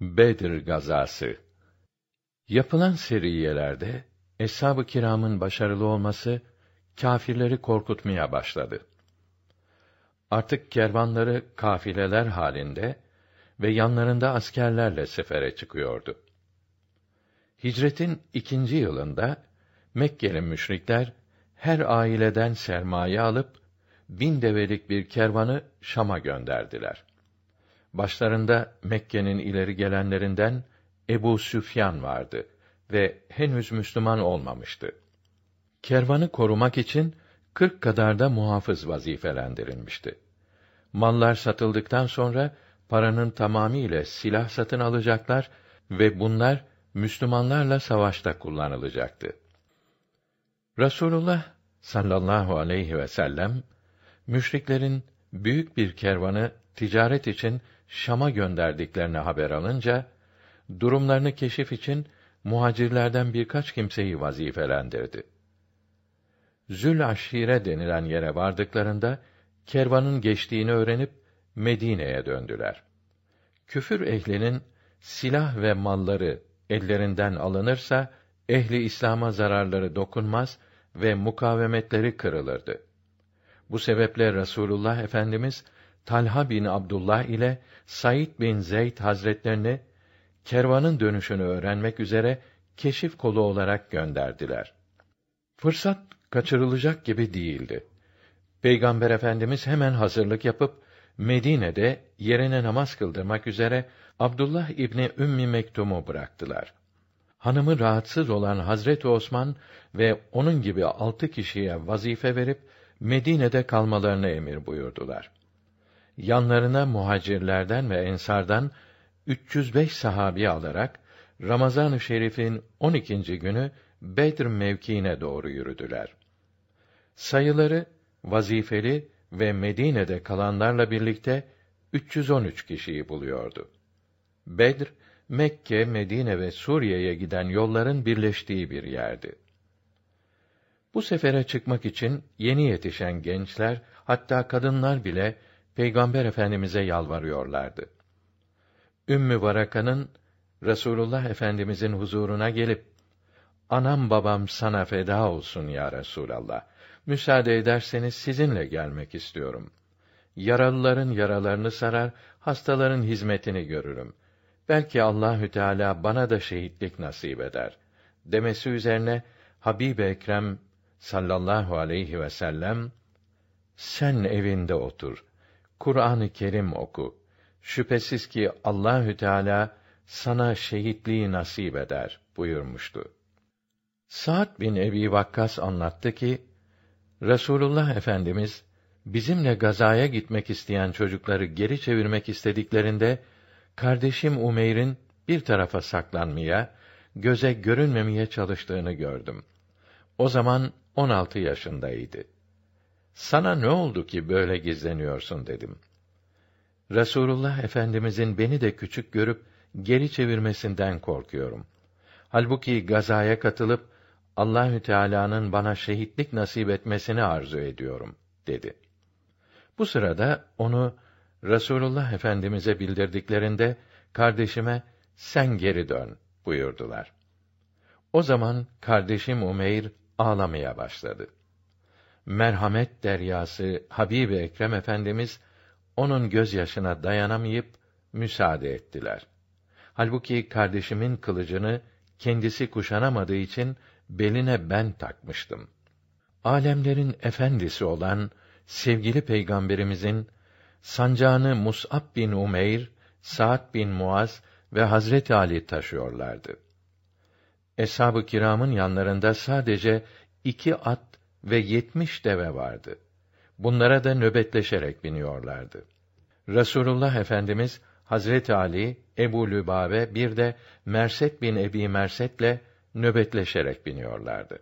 Bedir gazası Yapılan seriyelerde eshab-ı kiramın başarılı olması kâfirleri korkutmaya başladı. Artık kervanları kafileler halinde ve yanlarında askerlerle sefere çıkıyordu. Hicretin ikinci yılında Mekkeli müşrikler her aileden sermaye alıp bin develik bir kervanı Şam'a gönderdiler. Başlarında Mekke'nin ileri gelenlerinden Ebu Süfyan vardı ve henüz Müslüman olmamıştı. Kervanı korumak için kırk kadar da muhafız vazifelendirilmişti. Mallar satıldıktan sonra paranın tamamıyla silah satın alacaklar ve bunlar Müslümanlarla savaşta kullanılacaktı. Rasulullah sallallahu aleyhi ve sellem müşriklerin büyük bir kervanı ticaret için Şam'a gönderdiklerini haber alınca durumlarını keşif için muhacirlerden birkaç kimseyi vazifelendirdi. Zül Aşire denilen yere vardıklarında kervanın geçtiğini öğrenip Medine'ye döndüler. Küfür ehlinin silah ve malları ellerinden alınırsa ehli İslam'a zararları dokunmaz ve mukavemetleri kırılırdı. Bu sebeple Rasulullah Efendimiz Talha bin Abdullah ile Said bin Zeyd Hazretlerini kervanın dönüşünü öğrenmek üzere keşif kolu olarak gönderdiler. Fırsat kaçırılacak gibi değildi. Peygamber Efendimiz hemen hazırlık yapıp Medine'de yerine namaz kıldırmak üzere Abdullah İbni Ümmi Mektum'u bıraktılar. Hanımı rahatsız olan Hazret Osman ve onun gibi altı kişiye vazife verip Medine'de kalmalarını emir buyurdular. Yanlarına muhacirlerden ve ensardan 305 sahabi alarak Ramazan-ı Şerif'in 12. günü Bedr mevkiine doğru yürüdüler. Sayıları vazifeli ve Medine'de kalanlarla birlikte 313 kişiyi buluyordu. Bedr Mekke, Medine ve Suriye'ye giden yolların birleştiği bir yerdi. Bu sefere çıkmak için yeni yetişen gençler, hatta kadınlar bile Peygamber Efendimize yalvarıyorlardı. Ümmü Varaka'nın Resulullah Efendimizin huzuruna gelip Anam babam sana feda olsun ya Resulallah. Müsaade ederseniz sizinle gelmek istiyorum. Yaralıların yaralarını sarar, hastaların hizmetini görürüm. Belki Allahü Teala bana da şehitlik nasip eder. Demesi üzerine Habib Ekrem sallallahu aleyhi ve sellem sen evinde otur. Kur'an-ı Kerim oku. Şüphesiz ki Allahü Teala sana şehitliği nasip eder buyurmuştu. Sa'd bin Ebi Vakkas anlattı ki Resulullah Efendimiz bizimle gazaya gitmek isteyen çocukları geri çevirmek istediklerinde kardeşim Umeyr'in bir tarafa saklanmaya, göze görünmemeye çalıştığını gördüm. O zaman on altı yaşındaydı. Sana ne oldu ki böyle gizleniyorsun dedim. Resulullah Efendimizin beni de küçük görüp geri çevirmesinden korkuyorum. Halbuki gazaya katılıp Allahü Teala'nın bana şehitlik nasip etmesini arzu ediyorum dedi. Bu sırada onu Resulullah Efendimize bildirdiklerinde kardeşime sen geri dön buyurdular. O zaman kardeşim Umeyr ağlamaya başladı. Merhamet deryası Habib Ekrem Efendimiz onun gözyaşına dayanamayıp müsaade ettiler. Halbuki kardeşimin kılıcını kendisi kuşanamadığı için beline ben takmıştım. Alemlerin efendisi olan sevgili peygamberimizin sancağını Mus'ab bin Umeyr, Sa'd bin Muaz ve Hazret Ali taşıyorlardı. Eshab-ı kiramın yanlarında sadece iki at ve yetmiş deve vardı. Bunlara da nöbetleşerek biniyorlardı. Resulullah Efendimiz Hazret Ali, Ebu Lübabe bir de Merset bin Ebi Merset'le nöbetleşerek biniyorlardı.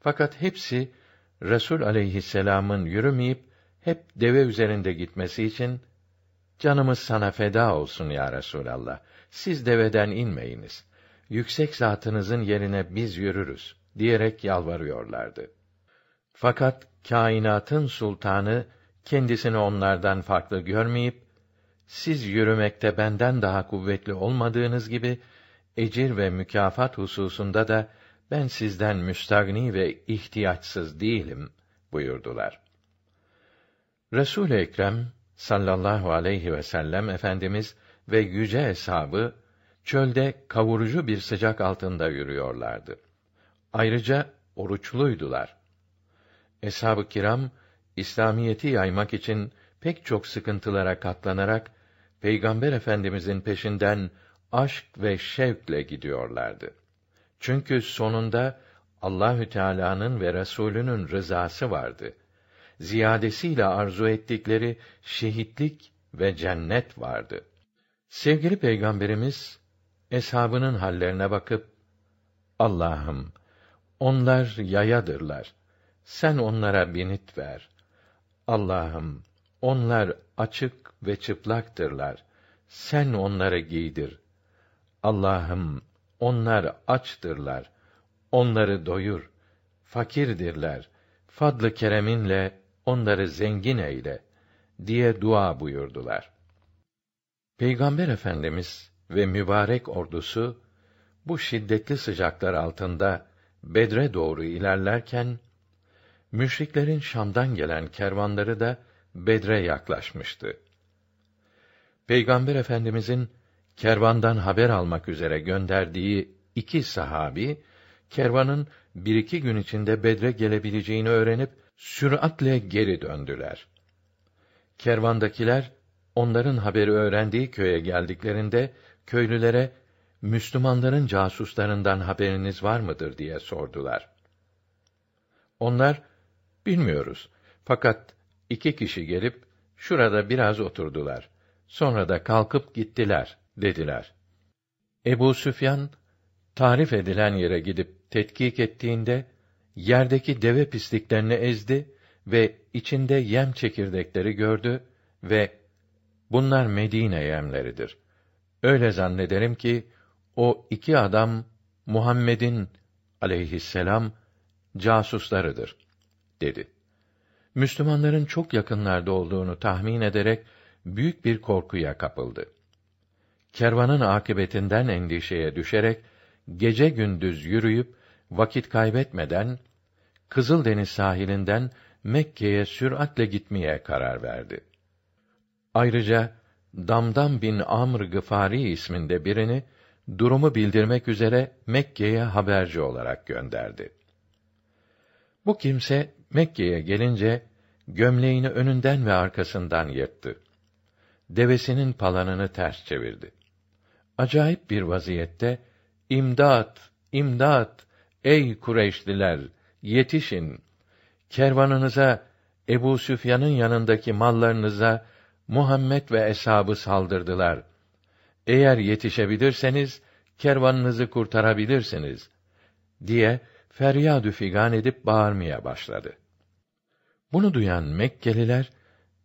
Fakat hepsi Resul aleyhisselam'ın yürümeyip hep deve üzerinde gitmesi için canımız sana feda olsun ya Resulallah. Siz deveden inmeyiniz. Yüksek zatınızın yerine biz yürürüz diyerek yalvarıyorlardı. Fakat kainatın sultanı kendisini onlardan farklı görmeyip siz yürümekte benden daha kuvvetli olmadığınız gibi ecir ve mükafat hususunda da ben sizden müstagni ve ihtiyaçsız değilim buyurdular. Resul Ekrem sallallahu aleyhi ve sellem efendimiz ve yüce eshabı çölde kavurucu bir sıcak altında yürüyorlardı. Ayrıca oruçluydular. Eshab-ı kiram İslamiyeti yaymak için pek çok sıkıntılara katlanarak Peygamber Efendimizin peşinden aşk ve şevkle gidiyorlardı. Çünkü sonunda Allahü Teala'nın ve Resulünün rızası vardı. Ziyadesiyle arzu ettikleri şehitlik ve cennet vardı. Sevgili Peygamberimiz eshabının hallerine bakıp Allah'ım onlar yayadırlar. Sen onlara binit ver. Allah'ım onlar açık ve çıplaktırlar. Sen onları giydir. Allah'ım onlar açtırlar. Onları doyur. Fakirdirler. Fadlı kereminle onları zengin eyle diye dua buyurdular. Peygamber Efendimiz ve mübarek ordusu bu şiddetli sıcaklar altında Bedre doğru ilerlerken müşriklerin Şam'dan gelen kervanları da Bedre yaklaşmıştı. Peygamber Efendimizin kervandan haber almak üzere gönderdiği iki sahabi kervanın bir iki gün içinde Bedre gelebileceğini öğrenip süratle geri döndüler. Kervandakiler onların haberi öğrendiği köye geldiklerinde köylülere Müslümanların casuslarından haberiniz var mıdır diye sordular. Onlar bilmiyoruz. Fakat iki kişi gelip şurada biraz oturdular. Sonra da kalkıp gittiler dediler. Ebu Süfyan tarif edilen yere gidip tetkik ettiğinde yerdeki deve pisliklerini ezdi ve içinde yem çekirdekleri gördü ve bunlar Medine yemleridir. Öyle zannederim ki o iki adam Muhammed'in aleyhisselam casuslarıdır dedi. Müslümanların çok yakınlarda olduğunu tahmin ederek büyük bir korkuya kapıldı. Kervanın akıbetinden endişeye düşerek gece gündüz yürüyüp vakit kaybetmeden Kızıldeniz sahilinden Mekke'ye süratle gitmeye karar verdi. Ayrıca Damdam bin Amr Gıfari isminde birini durumu bildirmek üzere Mekke'ye haberci olarak gönderdi. Bu kimse Mekke'ye gelince gömleğini önünden ve arkasından yırttı. Devesinin palanını ters çevirdi. Acayip bir vaziyette imdat, imdat ey Kureyşliler yetişin. Kervanınıza Ebu Süfyan'ın yanındaki mallarınıza Muhammed ve eshabı saldırdılar. Eğer yetişebilirseniz kervanınızı kurtarabilirsiniz diye feryadü figan edip bağırmaya başladı. Bunu duyan Mekkeliler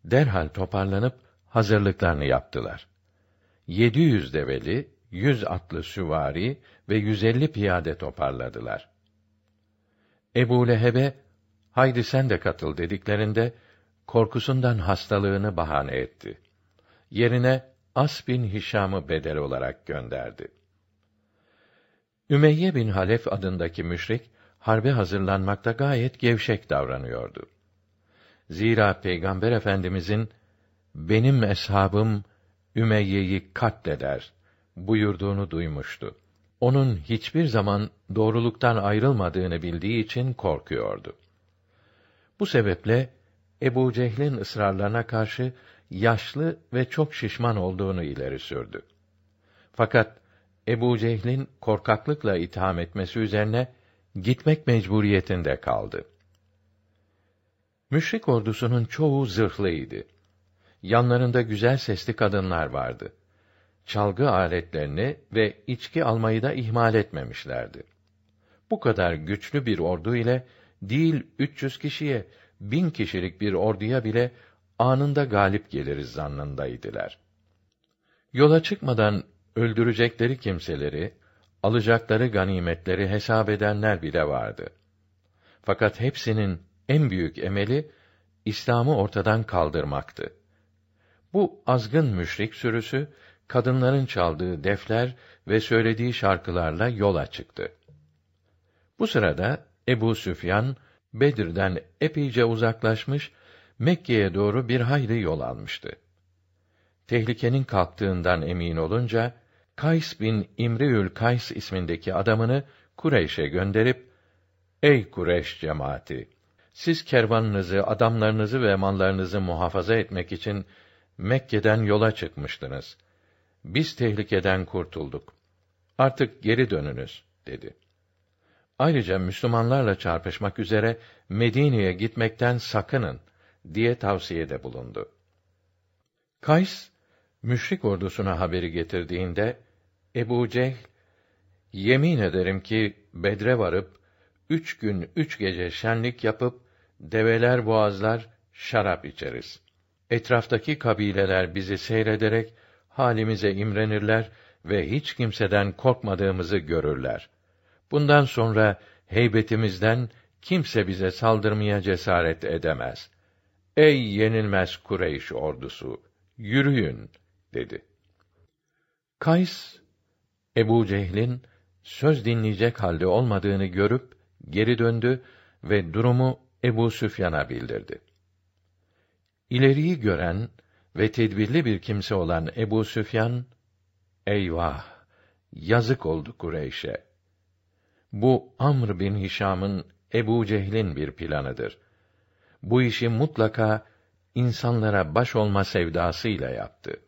derhal toparlanıp hazırlıklarını yaptılar. Yedi yüz develi, yüz atlı süvari ve yüz elli piyade toparladılar. Ebu Leheb'e, haydi sen de katıl dediklerinde, korkusundan hastalığını bahane etti. Yerine As bin Hişam'ı bedel olarak gönderdi. Ümeyye bin Halef adındaki müşrik, harbe hazırlanmakta gayet gevşek davranıyordu. Zira Peygamber Efendimizin benim eshabım Ümeyye'yi katleder buyurduğunu duymuştu. Onun hiçbir zaman doğruluktan ayrılmadığını bildiği için korkuyordu. Bu sebeple Ebu Cehl'in ısrarlarına karşı yaşlı ve çok şişman olduğunu ileri sürdü. Fakat Ebu Cehl'in korkaklıkla itham etmesi üzerine gitmek mecburiyetinde kaldı. Müşrik ordusunun çoğu zırhlıydı. Yanlarında güzel sesli kadınlar vardı. Çalgı aletlerini ve içki almayı da ihmal etmemişlerdi. Bu kadar güçlü bir ordu ile değil 300 kişiye, bin kişilik bir orduya bile anında galip geliriz zannındaydılar. Yola çıkmadan öldürecekleri kimseleri, alacakları ganimetleri hesap edenler bile vardı. Fakat hepsinin en büyük emeli İslam'ı ortadan kaldırmaktı. Bu azgın müşrik sürüsü kadınların çaldığı defler ve söylediği şarkılarla yola çıktı. Bu sırada Ebu Süfyan Bedir'den epeyce uzaklaşmış, Mekke'ye doğru bir hayli yol almıştı. Tehlikenin kalktığından emin olunca Kays bin İmriül Kays ismindeki adamını Kureyş'e gönderip Ey Kureyş cemaati siz kervanınızı, adamlarınızı ve mallarınızı muhafaza etmek için Mekke'den yola çıkmıştınız. Biz tehlikeden kurtulduk. Artık geri dönünüz, dedi. Ayrıca Müslümanlarla çarpışmak üzere Medine'ye gitmekten sakının diye tavsiyede bulundu. Kays müşrik ordusuna haberi getirdiğinde Ebu Cehl yemin ederim ki Bedre varıp üç gün üç gece şenlik yapıp develer boğazlar şarap içeriz. Etraftaki kabileler bizi seyrederek halimize imrenirler ve hiç kimseden korkmadığımızı görürler. Bundan sonra heybetimizden kimse bize saldırmaya cesaret edemez. Ey yenilmez Kureyş ordusu, yürüyün dedi. Kays Ebu Cehil'in söz dinleyecek halde olmadığını görüp geri döndü ve durumu Ebu Süfyan'a bildirdi. İleriyi gören ve tedbirli bir kimse olan Ebu Süfyan, eyvah, yazık oldu Kureyş'e. Bu Amr bin Hişam'ın Ebu Cehil'in bir planıdır. Bu işi mutlaka insanlara baş olma sevdasıyla yaptı.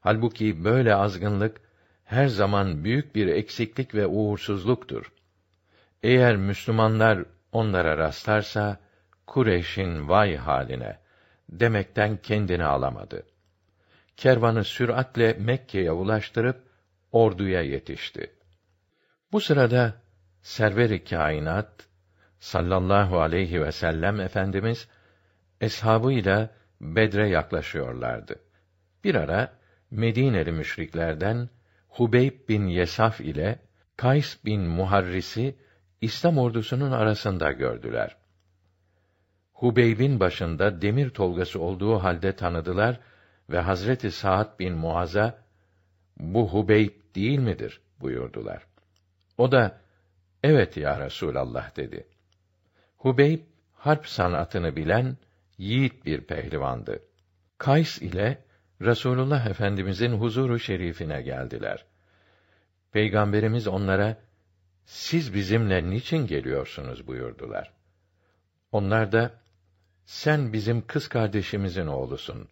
Halbuki böyle azgınlık her zaman büyük bir eksiklik ve uğursuzluktur. Eğer Müslümanlar onlara rastlarsa Kureyş'in vay haline demekten kendini alamadı. Kervanı süratle Mekke'ye ulaştırıp orduya yetişti. Bu sırada server-i kainat sallallahu aleyhi ve sellem efendimiz eshabıyla Bedre yaklaşıyorlardı. Bir ara Medineli müşriklerden Hubeyb bin Yesaf ile Kays bin Muharris'i İslam ordusunun arasında gördüler. Hubeyb'in başında demir tolgası olduğu halde tanıdılar ve Hazreti Sa'd bin Muaz'a bu Hubeyb değil midir buyurdular. O da evet ya Resulallah dedi. Hubeyb harp sanatını bilen yiğit bir pehlivandı. Kays ile Resulullah Efendimizin huzuru şerifine geldiler. Peygamberimiz onlara siz bizimle niçin geliyorsunuz buyurdular. Onlar da sen bizim kız kardeşimizin oğlusun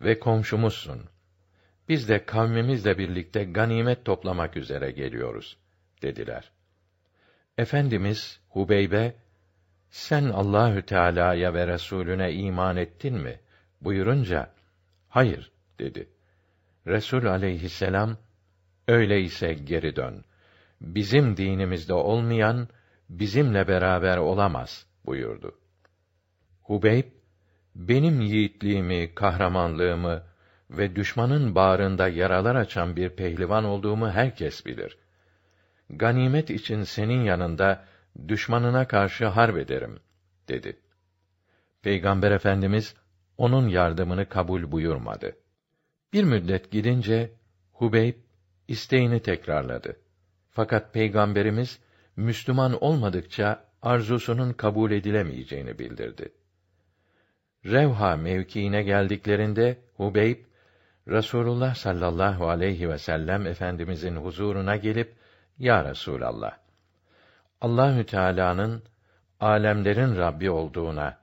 ve komşumuzsun. Biz de kavmimizle birlikte ganimet toplamak üzere geliyoruz dediler. Efendimiz Hubeybe sen Allahü Teala'ya ve Resulüne iman ettin mi? buyurunca hayır dedi. Resul aleyhisselam öyleyse geri dön bizim dinimizde olmayan bizimle beraber olamaz buyurdu. Hubeyb benim yiğitliğimi, kahramanlığımı ve düşmanın bağrında yaralar açan bir pehlivan olduğumu herkes bilir. Ganimet için senin yanında düşmanına karşı harp ederim dedi. Peygamber Efendimiz onun yardımını kabul buyurmadı. Bir müddet gidince Hubeyb isteğini tekrarladı. Fakat Peygamberimiz Müslüman olmadıkça arzusunun kabul edilemeyeceğini bildirdi. Revha mevkiine geldiklerinde Hubeyb Rasulullah sallallahu aleyhi ve sellem efendimizin huzuruna gelip ya Resulallah Allahü Teala'nın alemlerin Rabbi olduğuna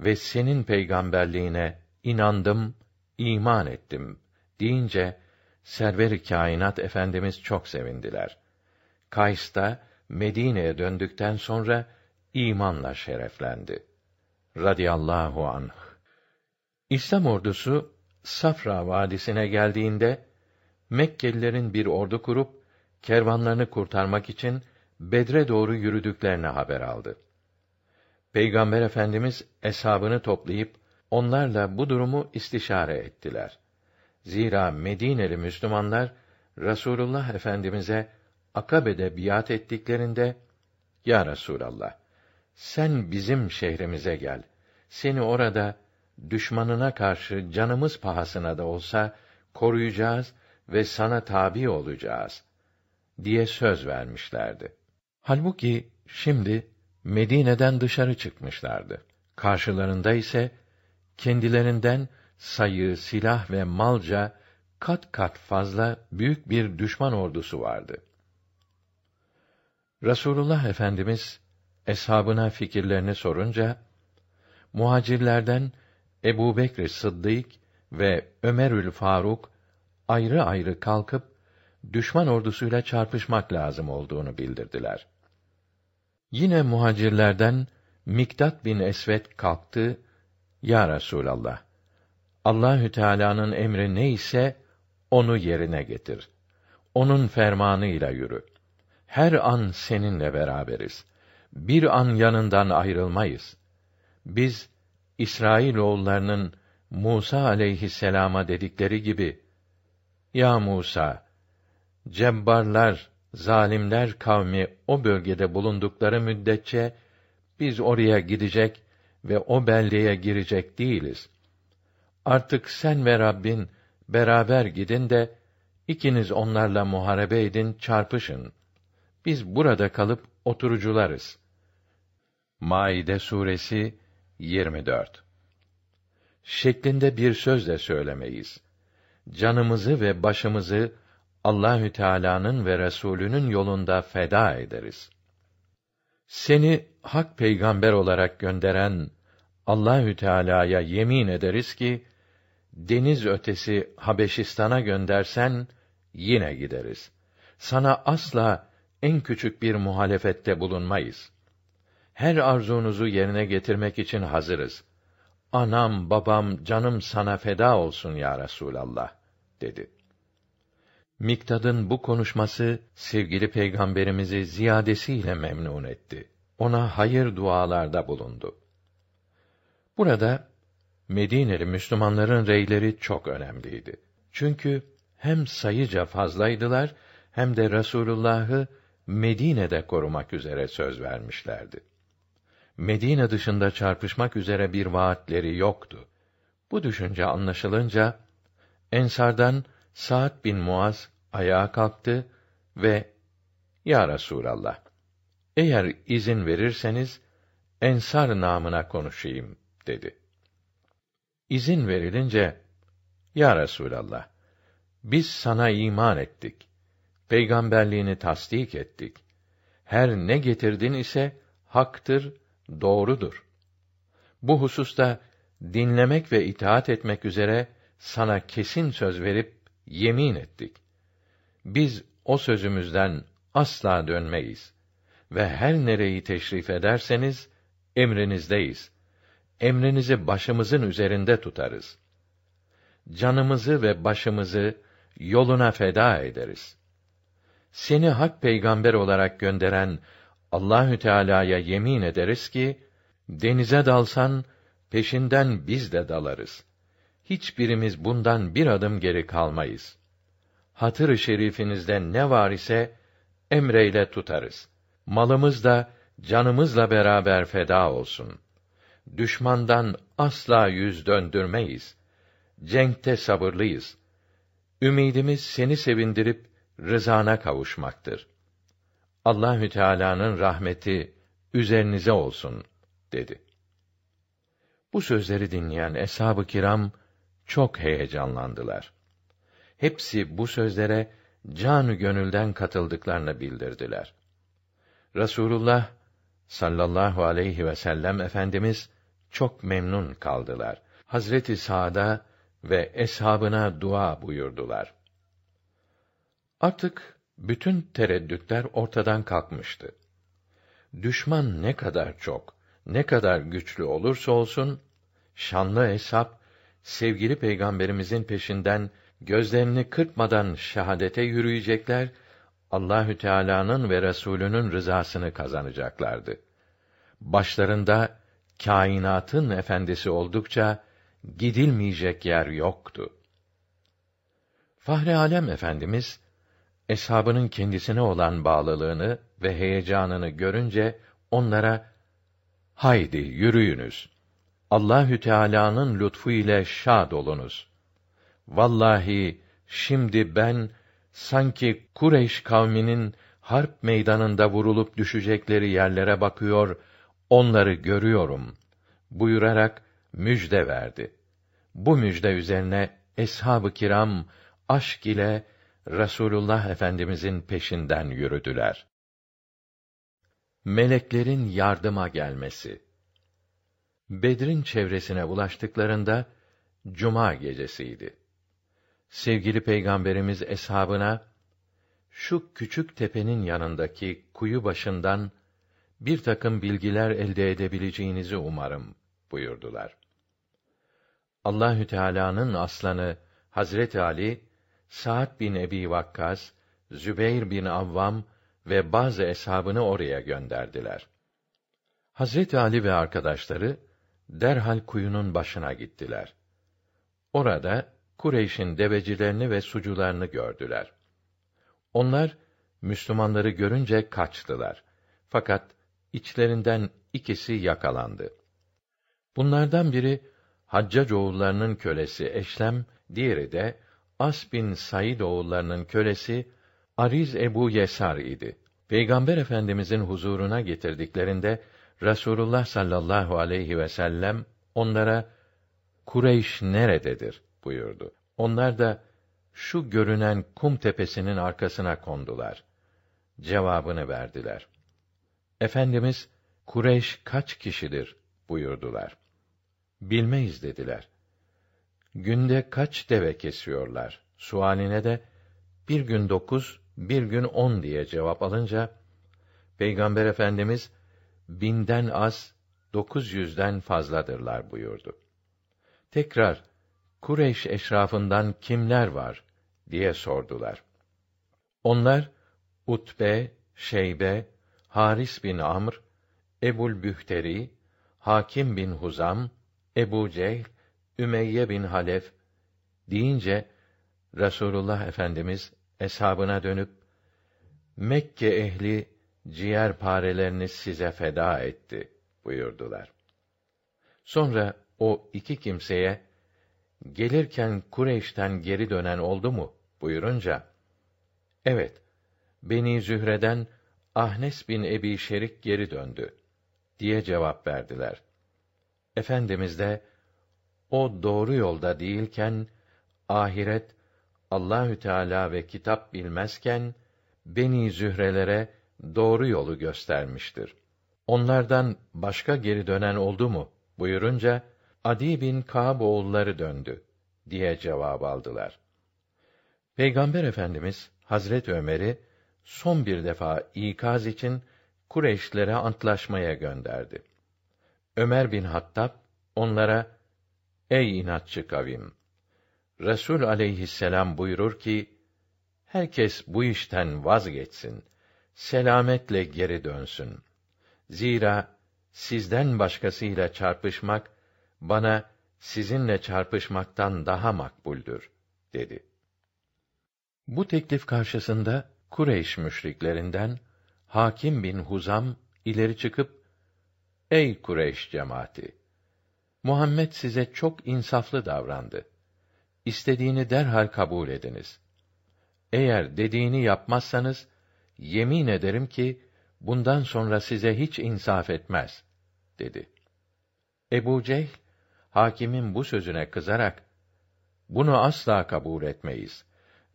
ve senin peygamberliğine inandım, iman ettim deyince server-i kainat efendimiz çok sevindiler. Kays da Medine'ye döndükten sonra imanla şereflendi. Radiyallahu anh. İslam ordusu Safra vadisine geldiğinde Mekkelilerin bir ordu kurup kervanlarını kurtarmak için Bedre doğru yürüdüklerini haber aldı. Peygamber Efendimiz eshabını toplayıp onlarla bu durumu istişare ettiler. Zira Medineli Müslümanlar Rasulullah Efendimize Akabe'de biat ettiklerinde Ya Resulallah sen bizim şehrimize gel. Seni orada düşmanına karşı canımız pahasına da olsa koruyacağız ve sana tabi olacağız diye söz vermişlerdi. Halbuki şimdi Medine'den dışarı çıkmışlardı. Karşılarında ise kendilerinden sayı, silah ve malca kat kat fazla büyük bir düşman ordusu vardı. Rasulullah Efendimiz eshabına fikirlerini sorunca muhacirlerden Ebu Bekr Sıddık ve Ömerül Faruk ayrı ayrı kalkıp düşman ordusuyla çarpışmak lazım olduğunu bildirdiler. Yine muhacirlerden Miktat bin Esvet kalktı. Ya Resulallah, Allahü Teala'nın emri neyse onu yerine getir. Onun fermanıyla yürü. Her an seninle beraberiz. Bir an yanından ayrılmayız. Biz İsrail oğullarının Musa aleyhisselama dedikleri gibi Ya Musa cebbarlar zalimler kavmi o bölgede bulundukları müddetçe biz oraya gidecek ve o beldeye girecek değiliz. Artık sen ve Rabbin beraber gidin de ikiniz onlarla muharebe edin, çarpışın. Biz burada kalıp oturucularız. Maide suresi 24 Şeklinde bir sözle söylemeyiz. Canımızı ve başımızı Allahü Teala'nın ve Resulünün yolunda feda ederiz. Seni hak peygamber olarak gönderen Allahü Teala'ya yemin ederiz ki deniz ötesi Habeşistan'a göndersen yine gideriz. Sana asla en küçük bir muhalefette bulunmayız. Her arzunuzu yerine getirmek için hazırız. Anam, babam, canım sana feda olsun ya Resulallah dedi. Miktad'ın bu konuşması sevgili peygamberimizi ziyadesiyle memnun etti. Ona hayır dualarda bulundu. Burada Medineli Müslümanların reyleri çok önemliydi. Çünkü hem sayıca fazlaydılar hem de Resulullah'ı Medine'de korumak üzere söz vermişlerdi. Medine dışında çarpışmak üzere bir vaatleri yoktu. Bu düşünce anlaşılınca Ensardan Sa'd bin Muaz ayağa kalktı ve Ya Resulallah eğer izin verirseniz Ensar namına konuşayım dedi. İzin verilince Ya Resulallah biz sana iman ettik. Peygamberliğini tasdik ettik. Her ne getirdin ise haktır, doğrudur. Bu hususta dinlemek ve itaat etmek üzere sana kesin söz verip yemin ettik. Biz o sözümüzden asla dönmeyiz ve her nereyi teşrif ederseniz emrinizdeyiz. Emrinizi başımızın üzerinde tutarız. Canımızı ve başımızı yoluna feda ederiz. Seni hak peygamber olarak gönderen Allahü Teala'ya yemin ederiz ki denize dalsan peşinden biz de dalarız. Hiçbirimiz bundan bir adım geri kalmayız. Hatır-ı şerifinizde ne var ise emreyle tutarız. Malımız da canımızla beraber feda olsun. Düşmandan asla yüz döndürmeyiz. Cenkte sabırlıyız. Ümidimiz seni sevindirip rızana kavuşmaktır. Allahü Teala'nın rahmeti üzerinize olsun dedi. Bu sözleri dinleyen eshab-ı kiram çok heyecanlandılar. Hepsi bu sözlere canı gönülden katıldıklarını bildirdiler. Rasulullah sallallahu aleyhi ve sellem efendimiz çok memnun kaldılar. Hazreti Sa'da ve eshabına dua buyurdular. Artık bütün tereddütler ortadan kalkmıştı. Düşman ne kadar çok, ne kadar güçlü olursa olsun, şanlı hesap, sevgili peygamberimizin peşinden gözlerini kırpmadan şehadete yürüyecekler, Allahü Teala'nın ve Resulünün rızasını kazanacaklardı. Başlarında kainatın efendisi oldukça gidilmeyecek yer yoktu. Fahri Alem Efendimiz eshabının kendisine olan bağlılığını ve heyecanını görünce onlara haydi yürüyünüz. Allahü Teala'nın lütfu ile şad olunuz. Vallahi şimdi ben sanki Kureyş kavminin harp meydanında vurulup düşecekleri yerlere bakıyor, onları görüyorum buyurarak müjde verdi. Bu müjde üzerine eshab-ı kiram aşk ile Rasulullah Efendimizin peşinden yürüdüler. Meleklerin yardıma gelmesi. Bedrin çevresine ulaştıklarında cuma gecesiydi. Sevgili Peygamberimiz eshabına şu küçük tepenin yanındaki kuyu başından bir takım bilgiler elde edebileceğinizi umarım buyurdular. Allahü Teala'nın aslanı Hazret Ali Sa'd bin Ebi Vakkas, Zübeyr bin Avvam ve bazı eshabını oraya gönderdiler. Hazret Ali ve arkadaşları derhal kuyunun başına gittiler. Orada Kureyş'in devecilerini ve sucularını gördüler. Onlar Müslümanları görünce kaçtılar. Fakat içlerinden ikisi yakalandı. Bunlardan biri Haccac oğullarının kölesi Eşlem, diğeri de As bin Said oğullarının kölesi Ariz Ebu Yesar idi. Peygamber Efendimizin huzuruna getirdiklerinde Rasulullah sallallahu aleyhi ve sellem onlara Kureyş nerededir buyurdu. Onlar da şu görünen kum tepesinin arkasına kondular. Cevabını verdiler. Efendimiz Kureyş kaç kişidir buyurdular. Bilmeyiz dediler. Günde kaç deve kesiyorlar? Sualine de bir gün dokuz, bir gün on diye cevap alınca Peygamber Efendimiz binden az, dokuz yüzden fazladırlar buyurdu. Tekrar Kureyş eşrafından kimler var diye sordular. Onlar Utbe, Şeybe, Haris bin Amr, Ebul Bühteri, Hakim bin Huzam, Ebu Cehl, Ümeyye bin Halef deyince Rasulullah Efendimiz eshabına dönüp Mekke ehli ciğer parelerini size feda etti buyurdular. Sonra o iki kimseye gelirken Kureyş'ten geri dönen oldu mu buyurunca evet Beni Zühre'den Ahnes bin Ebi Şerik geri döndü diye cevap verdiler. Efendimiz de o doğru yolda değilken ahiret Allahü Teala ve kitap bilmezken Beni Zührelere doğru yolu göstermiştir. Onlardan başka geri dönen oldu mu buyurunca Adi bin Kâb oğulları döndü diye cevap aldılar. Peygamber Efendimiz Hazret Ömer'i son bir defa ikaz için Kureyşlere antlaşmaya gönderdi. Ömer bin Hattab onlara Ey inatçı kavim! Resul aleyhisselam buyurur ki, herkes bu işten vazgeçsin, selametle geri dönsün. Zira sizden başkasıyla çarpışmak bana sizinle çarpışmaktan daha makbuldür dedi. Bu teklif karşısında Kureyş müşriklerinden Hakim bin Huzam ileri çıkıp Ey Kureyş cemaati Muhammed size çok insaflı davrandı. İstediğini derhal kabul ediniz. Eğer dediğini yapmazsanız yemin ederim ki bundan sonra size hiç insaf etmez dedi. Ebu Cehl hakimin bu sözüne kızarak bunu asla kabul etmeyiz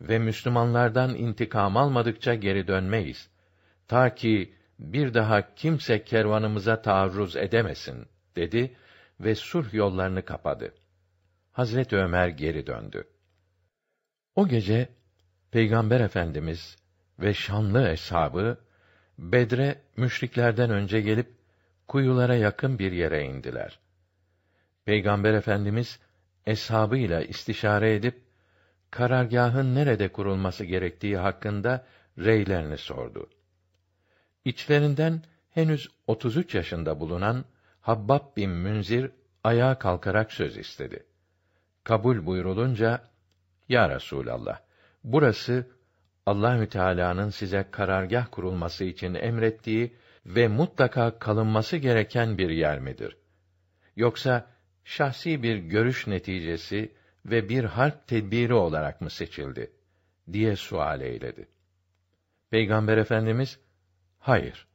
ve Müslümanlardan intikam almadıkça geri dönmeyiz. Ta ki bir daha kimse kervanımıza taarruz edemesin dedi ve sulh yollarını kapadı. Hazret Ömer geri döndü. O gece Peygamber Efendimiz ve şanlı eshabı Bedre müşriklerden önce gelip kuyulara yakın bir yere indiler. Peygamber Efendimiz eshabıyla istişare edip karargahın nerede kurulması gerektiği hakkında reylerini sordu. İçlerinden henüz 33 yaşında bulunan Habbab bin Münzir ayağa kalkarak söz istedi. Kabul buyurulunca Ya Resulallah burası Allahü Teala'nın size karargah kurulması için emrettiği ve mutlaka kalınması gereken bir yer midir? Yoksa şahsi bir görüş neticesi ve bir harp tedbiri olarak mı seçildi diye sual eyledi. Peygamber Efendimiz hayır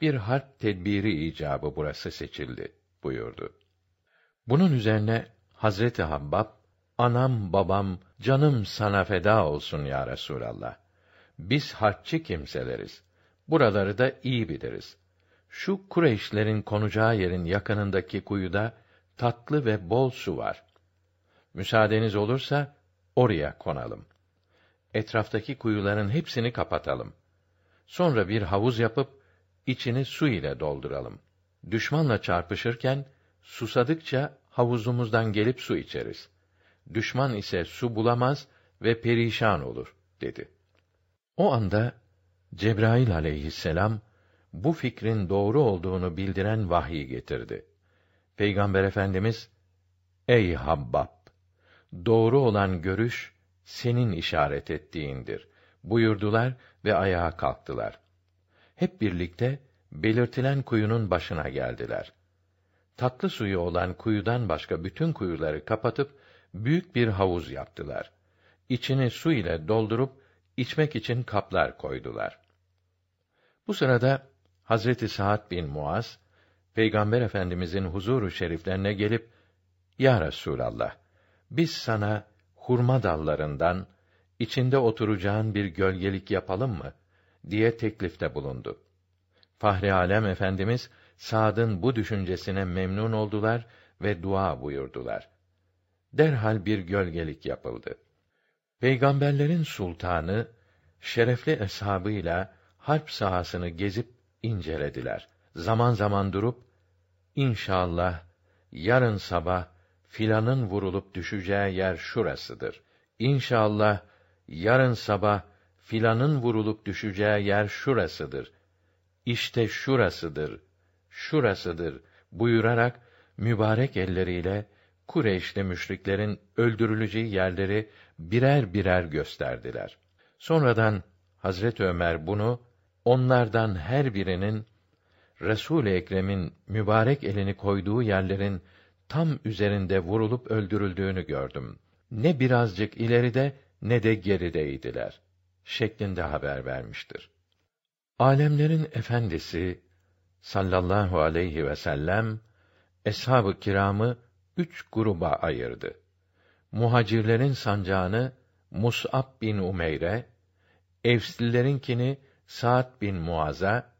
bir harp tedbiri icabı burası seçildi buyurdu. Bunun üzerine Hazreti Habbab anam babam canım sana feda olsun ya Resulallah. Biz harpçı kimseleriz. Buraları da iyi biliriz. Şu Kureyşlerin konacağı yerin yakınındaki kuyuda tatlı ve bol su var. Müsaadeniz olursa oraya konalım. Etraftaki kuyuların hepsini kapatalım. Sonra bir havuz yapıp içini su ile dolduralım. Düşmanla çarpışırken susadıkça havuzumuzdan gelip su içeriz. Düşman ise su bulamaz ve perişan olur dedi. O anda Cebrail aleyhisselam bu fikrin doğru olduğunu bildiren vahyi getirdi. Peygamber Efendimiz Ey Habbab doğru olan görüş senin işaret ettiğindir buyurdular ve ayağa kalktılar. Hep birlikte belirtilen kuyunun başına geldiler. Tatlı suyu olan kuyudan başka bütün kuyuları kapatıp büyük bir havuz yaptılar. İçini su ile doldurup içmek için kaplar koydular. Bu sırada Hazreti Sa'd bin Muaz Peygamber Efendimizin huzuru şeriflerine gelip Ya Resulallah biz sana hurma dallarından içinde oturacağın bir gölgelik yapalım mı diye teklifte bulundu. Fahri Alem Efendimiz Sa'd'ın bu düşüncesine memnun oldular ve dua buyurdular. Derhal bir gölgelik yapıldı. Peygamberlerin sultanı şerefli eshabıyla harp sahasını gezip incelediler. Zaman zaman durup inşallah yarın sabah filanın vurulup düşeceği yer şurasıdır. İnşallah yarın sabah filanın vurulup düşeceği yer şurasıdır. İşte şurasıdır, şurasıdır buyurarak mübarek elleriyle Kureyşli müşriklerin öldürüleceği yerleri birer birer gösterdiler. Sonradan Hazret Ömer bunu onlardan her birinin Resul Ekrem'in mübarek elini koyduğu yerlerin tam üzerinde vurulup öldürüldüğünü gördüm. Ne birazcık ileride ne de gerideydiler şeklinde haber vermiştir. Alemlerin efendisi sallallahu aleyhi ve sellem eshab-ı kiramı üç gruba ayırdı. Muhacirlerin sancağını Mus'ab bin Umeyre, Evslilerinkini Sa'd bin Muaz'a,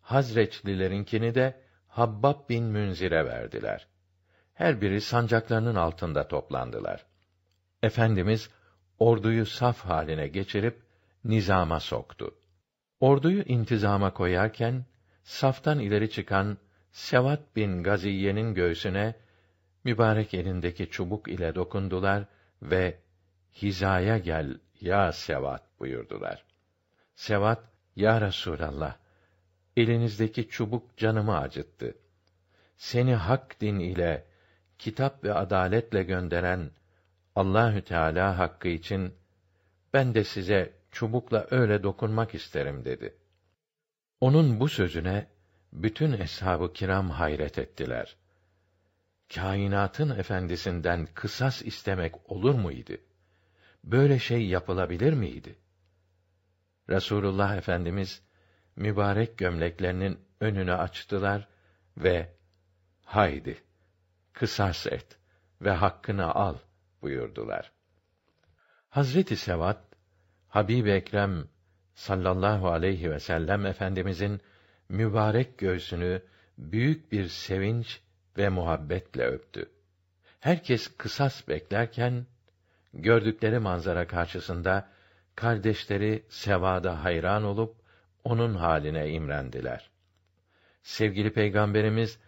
Hazreçlilerinkini de Habbab bin Münzir'e verdiler. Her biri sancaklarının altında toplandılar. Efendimiz orduyu saf haline geçirip nizama soktu. Orduyu intizama koyarken saftan ileri çıkan Sevat bin Gaziye'nin göğsüne mübarek elindeki çubuk ile dokundular ve hizaya gel ya Sevat buyurdular. Sevat, ya Resulallah, elinizdeki çubuk canımı acıttı. Seni hak din ile, kitap ve adaletle gönderen Allahü Teala hakkı için ben de size çubukla öyle dokunmak isterim dedi. Onun bu sözüne bütün eshab-ı kiram hayret ettiler. Kainatın efendisinden kısas istemek olur muydu? Böyle şey yapılabilir miydi? Resulullah Efendimiz mübarek gömleklerinin önünü açtılar ve haydi kısas et ve hakkını al buyurdular. Hazreti Sevat Habib Ekrem sallallahu aleyhi ve sellem efendimizin mübarek göğsünü büyük bir sevinç ve muhabbetle öptü. Herkes kısas beklerken gördükleri manzara karşısında kardeşleri sevada hayran olup onun haline imrendiler. Sevgili peygamberimiz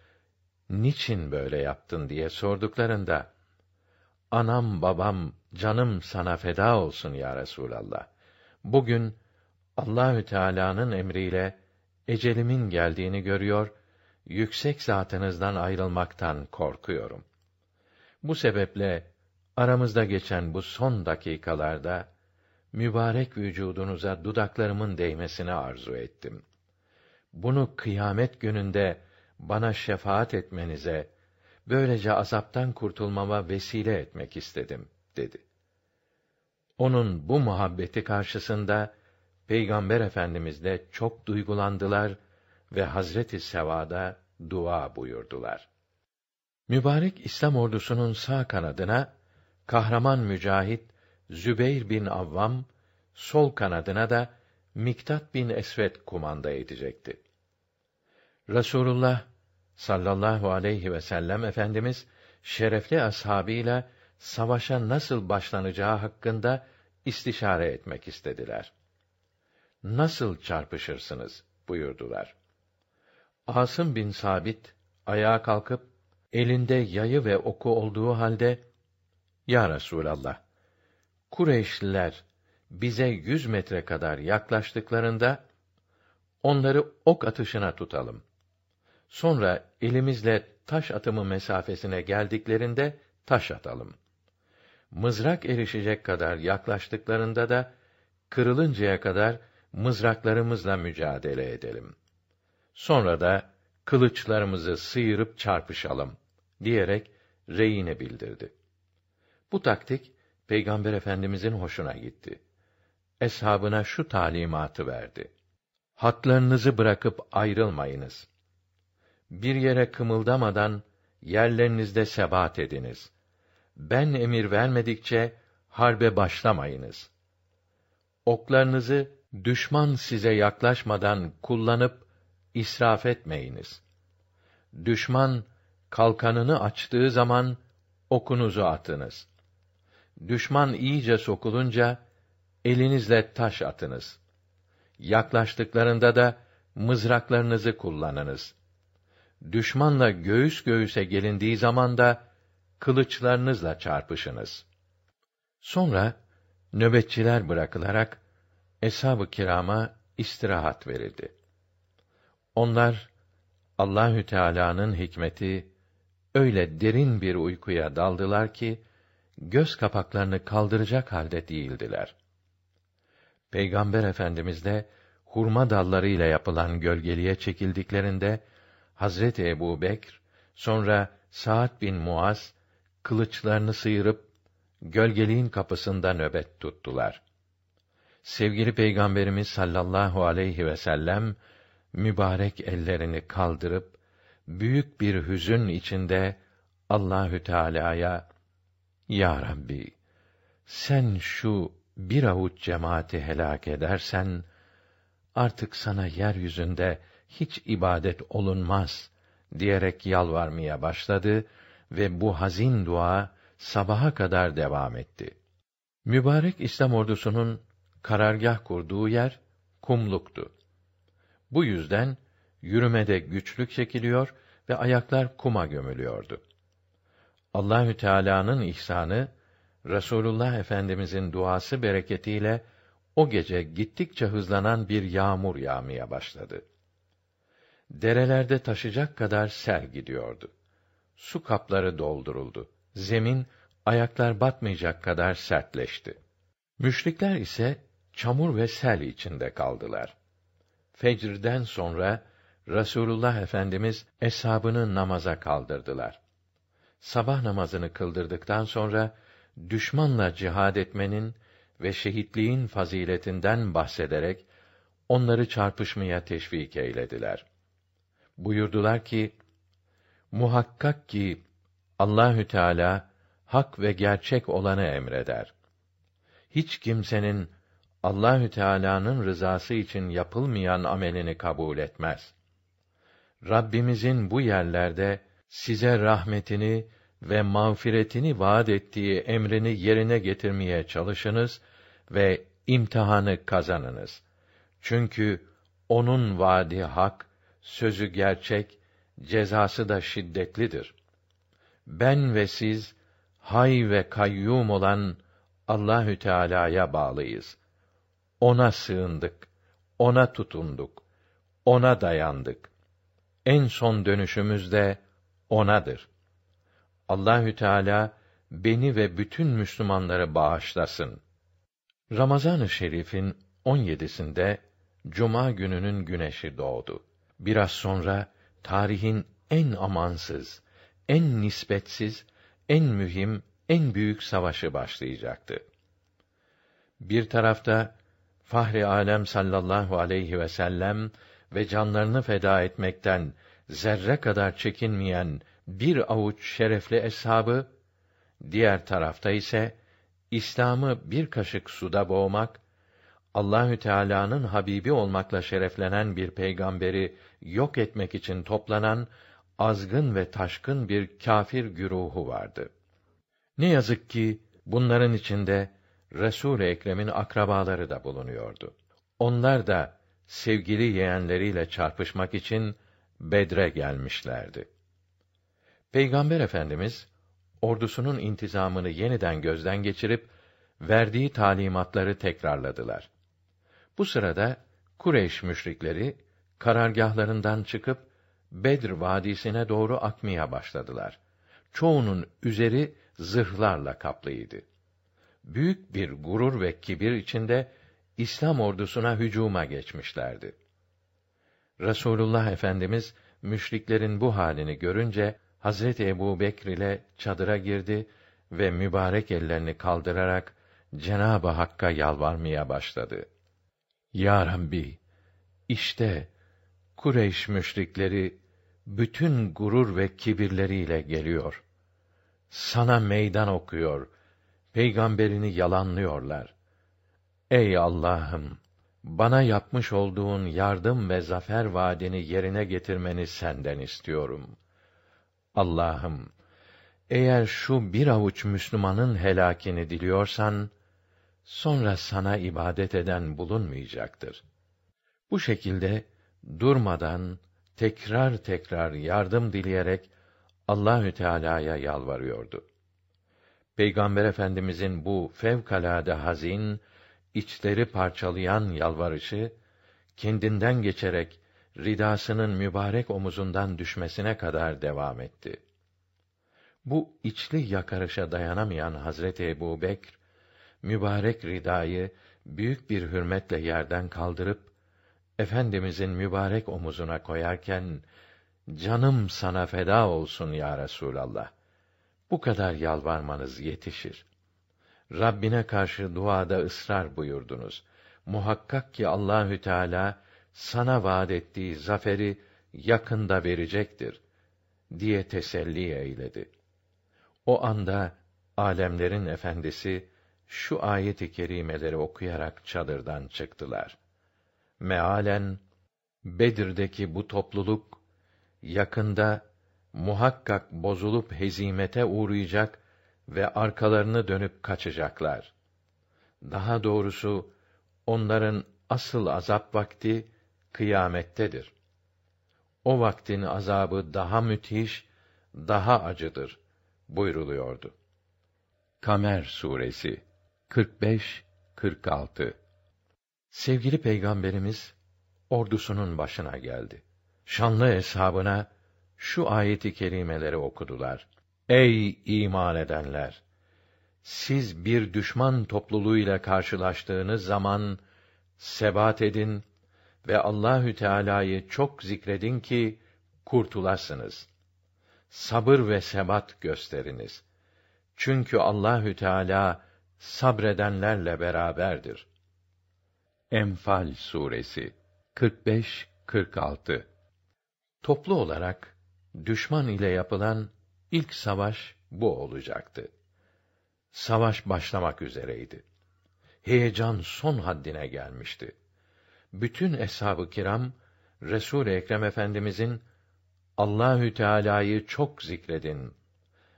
niçin böyle yaptın diye sorduklarında anam babam canım sana feda olsun ya Resulallah. Bugün Allahü Teala'nın emriyle ecelimin geldiğini görüyor, yüksek zatınızdan ayrılmaktan korkuyorum. Bu sebeple aramızda geçen bu son dakikalarda mübarek vücudunuza dudaklarımın değmesini arzu ettim. Bunu kıyamet gününde bana şefaat etmenize, böylece azaptan kurtulmama vesile etmek istedim dedi. Onun bu muhabbeti karşısında Peygamber Efendimiz de çok duygulandılar ve Hazreti Seva'da dua buyurdular. Mübarek İslam ordusunun sağ kanadına kahraman mücahit Zübeyr bin Avvam, sol kanadına da Miktat bin Esved kumanda edecekti. Rasulullah sallallahu aleyhi ve sellem efendimiz şerefli ashabıyla savaşa nasıl başlanacağı hakkında istişare etmek istediler. Nasıl çarpışırsınız buyurdular. Asım bin Sabit ayağa kalkıp elinde yayı ve oku olduğu halde Ya Resulallah Kureyşliler bize yüz metre kadar yaklaştıklarında onları ok atışına tutalım. Sonra elimizle taş atımı mesafesine geldiklerinde taş atalım. Mızrak erişecek kadar yaklaştıklarında da kırılıncaya kadar mızraklarımızla mücadele edelim. Sonra da kılıçlarımızı sıyırıp çarpışalım diyerek reyine bildirdi. Bu taktik Peygamber Efendimizin hoşuna gitti. Eshabına şu talimatı verdi. Hatlarınızı bırakıp ayrılmayınız. Bir yere kımıldamadan yerlerinizde sebat ediniz. Ben emir vermedikçe harbe başlamayınız. Oklarınızı düşman size yaklaşmadan kullanıp israf etmeyiniz. Düşman kalkanını açtığı zaman okunuzu atınız. Düşman iyice sokulunca elinizle taş atınız. Yaklaştıklarında da mızraklarınızı kullanınız. Düşmanla göğüs göğüse gelindiği zaman da kılıçlarınızla çarpışınız. Sonra nöbetçiler bırakılarak eshab-ı kirama istirahat verildi. Onlar Allahü Teala'nın hikmeti öyle derin bir uykuya daldılar ki göz kapaklarını kaldıracak halde değildiler. Peygamber Efendimiz de hurma dallarıyla yapılan gölgeliğe çekildiklerinde Hazreti Ebu Bekr, sonra Sa'd bin Muaz kılıçlarını sıyırıp gölgeliğin kapısında nöbet tuttular. Sevgili Peygamberimiz sallallahu aleyhi ve sellem mübarek ellerini kaldırıp büyük bir hüzün içinde Allahü Teala'ya Ya Rabbi sen şu bir avuç cemaati helak edersen artık sana yeryüzünde hiç ibadet olunmaz diyerek yalvarmaya başladı ve bu hazin dua sabaha kadar devam etti. Mübarek İslam ordusunun karargah kurduğu yer kumluktu. Bu yüzden yürümede güçlük çekiliyor ve ayaklar kuma gömülüyordu. Allahü Teala'nın ihsanı Resulullah Efendimizin duası bereketiyle o gece gittikçe hızlanan bir yağmur yağmaya başladı. Derelerde taşacak kadar sel gidiyordu. Su kapları dolduruldu. Zemin ayaklar batmayacak kadar sertleşti. Müşrikler ise çamur ve sel içinde kaldılar. Fecr'den sonra Rasulullah Efendimiz eshabını namaza kaldırdılar. Sabah namazını kıldırdıktan sonra düşmanla cihad etmenin ve şehitliğin faziletinden bahsederek onları çarpışmaya teşvik eylediler. Buyurdular ki: Muhakkak ki Allahü Teala hak ve gerçek olanı emreder. Hiç kimsenin Allahü Teala'nın rızası için yapılmayan amelini kabul etmez. Rabbimizin bu yerlerde size rahmetini ve mağfiretini vaad ettiği emrini yerine getirmeye çalışınız ve imtihanı kazanınız. Çünkü onun vaadi hak, sözü gerçek, cezası da şiddetlidir. Ben ve siz hay ve kayyum olan Allahü Teala'ya bağlıyız. Ona sığındık, ona tutunduk, ona dayandık. En son dönüşümüz de onadır. Allahü Teala beni ve bütün Müslümanları bağışlasın. Ramazan-ı Şerif'in 17'sinde cuma gününün güneşi doğdu. Biraz sonra tarihin en amansız, en nispetsiz, en mühim, en büyük savaşı başlayacaktı. Bir tarafta Fahri Alem sallallahu aleyhi ve sellem ve canlarını feda etmekten zerre kadar çekinmeyen bir avuç şerefli eshabı, diğer tarafta ise İslam'ı bir kaşık suda boğmak, Allahü Teala'nın habibi olmakla şereflenen bir peygamberi yok etmek için toplanan azgın ve taşkın bir kâfir güruhu vardı. Ne yazık ki bunların içinde Resul-i Ekrem'in akrabaları da bulunuyordu. Onlar da sevgili yeğenleriyle çarpışmak için Bedre gelmişlerdi. Peygamber Efendimiz ordusunun intizamını yeniden gözden geçirip verdiği talimatları tekrarladılar. Bu sırada Kureyş müşrikleri karargahlarından çıkıp Bedr vadisine doğru akmaya başladılar. Çoğunun üzeri zırhlarla kaplıydı. Büyük bir gurur ve kibir içinde İslam ordusuna hücuma geçmişlerdi. Resulullah Efendimiz müşriklerin bu halini görünce Hazreti Ebu Bekr ile çadıra girdi ve mübarek ellerini kaldırarak Cenab-ı Hakk'a yalvarmaya başladı. Ya Rabbi, işte Kureyş müşrikleri bütün gurur ve kibirleriyle geliyor. Sana meydan okuyor, peygamberini yalanlıyorlar. Ey Allah'ım, bana yapmış olduğun yardım ve zafer vaadini yerine getirmeni senden istiyorum. Allah'ım, eğer şu bir avuç Müslümanın helakini diliyorsan, sonra sana ibadet eden bulunmayacaktır. Bu şekilde durmadan tekrar tekrar yardım dileyerek Allahü Teala'ya yalvarıyordu. Peygamber Efendimizin bu fevkalade hazin, içleri parçalayan yalvarışı kendinden geçerek ridasının mübarek omuzundan düşmesine kadar devam etti. Bu içli yakarışa dayanamayan Hazreti Ebu Bekr, mübarek ridayı büyük bir hürmetle yerden kaldırıp Efendimizin mübarek omuzuna koyarken canım sana feda olsun ya Resulallah. Bu kadar yalvarmanız yetişir. Rabbine karşı duada ısrar buyurdunuz. Muhakkak ki Allahü Teala sana vaad ettiği zaferi yakında verecektir diye teselli eyledi. O anda alemlerin efendisi şu ayet-i kerimeleri okuyarak çadırdan çıktılar. Mealen Bedir'deki bu topluluk yakında muhakkak bozulup hezimete uğrayacak ve arkalarını dönüp kaçacaklar. Daha doğrusu onların asıl azap vakti kıyamettedir. O vaktin azabı daha müthiş, daha acıdır buyruluyordu. Kamer suresi 45 46 Sevgili peygamberimiz ordusunun başına geldi. Şanlı eshabına şu ayeti kerimeleri okudular. Ey iman edenler! Siz bir düşman topluluğuyla karşılaştığınız zaman sebat edin ve Allahü Teala'yı çok zikredin ki kurtulasınız. Sabır ve sebat gösteriniz. Çünkü Allahü Teala sabredenlerle beraberdir. Enfal suresi 45 46 Toplu olarak düşman ile yapılan ilk savaş bu olacaktı. Savaş başlamak üzereydi. Heyecan son haddine gelmişti. Bütün eshab-ı kiram Resul Ekrem Efendimizin Allahü Teala'yı çok zikredin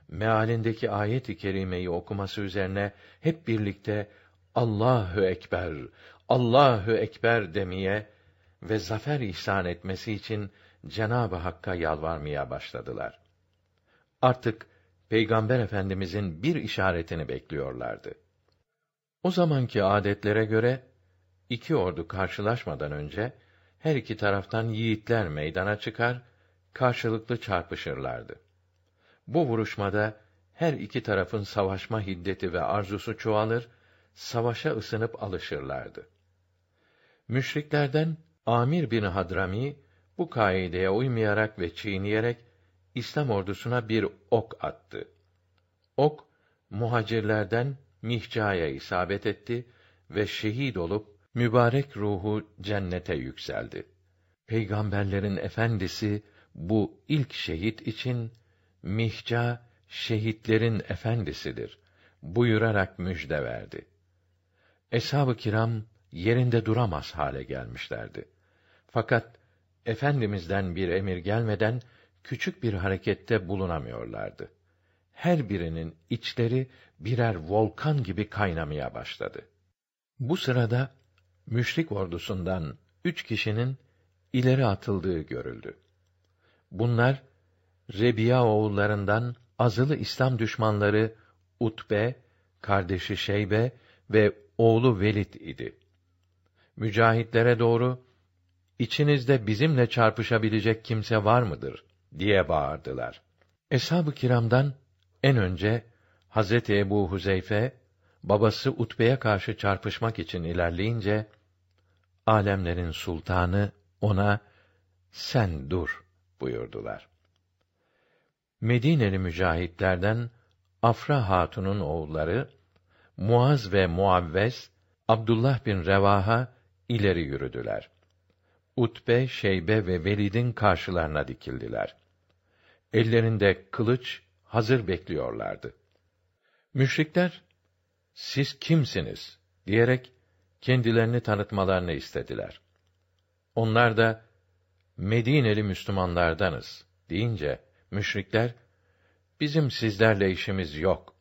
mealindeki ayet-i kerimeyi okuması üzerine hep birlikte Allahu ekber, Allahu ekber demeye ve zafer ihsan etmesi için Cenab-ı Hakk'a yalvarmaya başladılar. Artık Peygamber Efendimizin bir işaretini bekliyorlardı. O zamanki adetlere göre iki ordu karşılaşmadan önce her iki taraftan yiğitler meydana çıkar, karşılıklı çarpışırlardı. Bu vuruşmada her iki tarafın savaşma hiddeti ve arzusu çoğalır, savaşa ısınıp alışırlardı. Müşriklerden Amir bin Hadrami bu kaideye uymayarak ve çiğneyerek İslam ordusuna bir ok attı. Ok muhacirlerden Mihca'ya isabet etti ve şehit olup mübarek ruhu cennete yükseldi. Peygamberlerin efendisi bu ilk şehit için Mihca şehitlerin efendisidir buyurarak müjde verdi. Eshab-ı kiram yerinde duramaz hale gelmişlerdi. Fakat efendimizden bir emir gelmeden küçük bir harekette bulunamıyorlardı. Her birinin içleri birer volkan gibi kaynamaya başladı. Bu sırada müşrik ordusundan üç kişinin ileri atıldığı görüldü. Bunlar Rebiya oğullarından azılı İslam düşmanları Utbe, kardeşi Şeybe ve oğlu Velid idi. Mücahitlere doğru içinizde bizimle çarpışabilecek kimse var mıdır diye bağırdılar. Eshab-ı kiramdan en önce Hazreti Ebu Huzeyfe babası Utbe'ye karşı çarpışmak için ilerleyince alemlerin sultanı ona sen dur buyurdular. Medineli mücahitlerden Afra Hatun'un oğulları Muaz ve Muavves Abdullah bin Revaha ileri yürüdüler. Utbe, Şeybe ve Velid'in karşılarına dikildiler. Ellerinde kılıç hazır bekliyorlardı. Müşrikler siz kimsiniz diyerek kendilerini tanıtmalarını istediler. Onlar da Medineli Müslümanlardanız deyince müşrikler bizim sizlerle işimiz yok.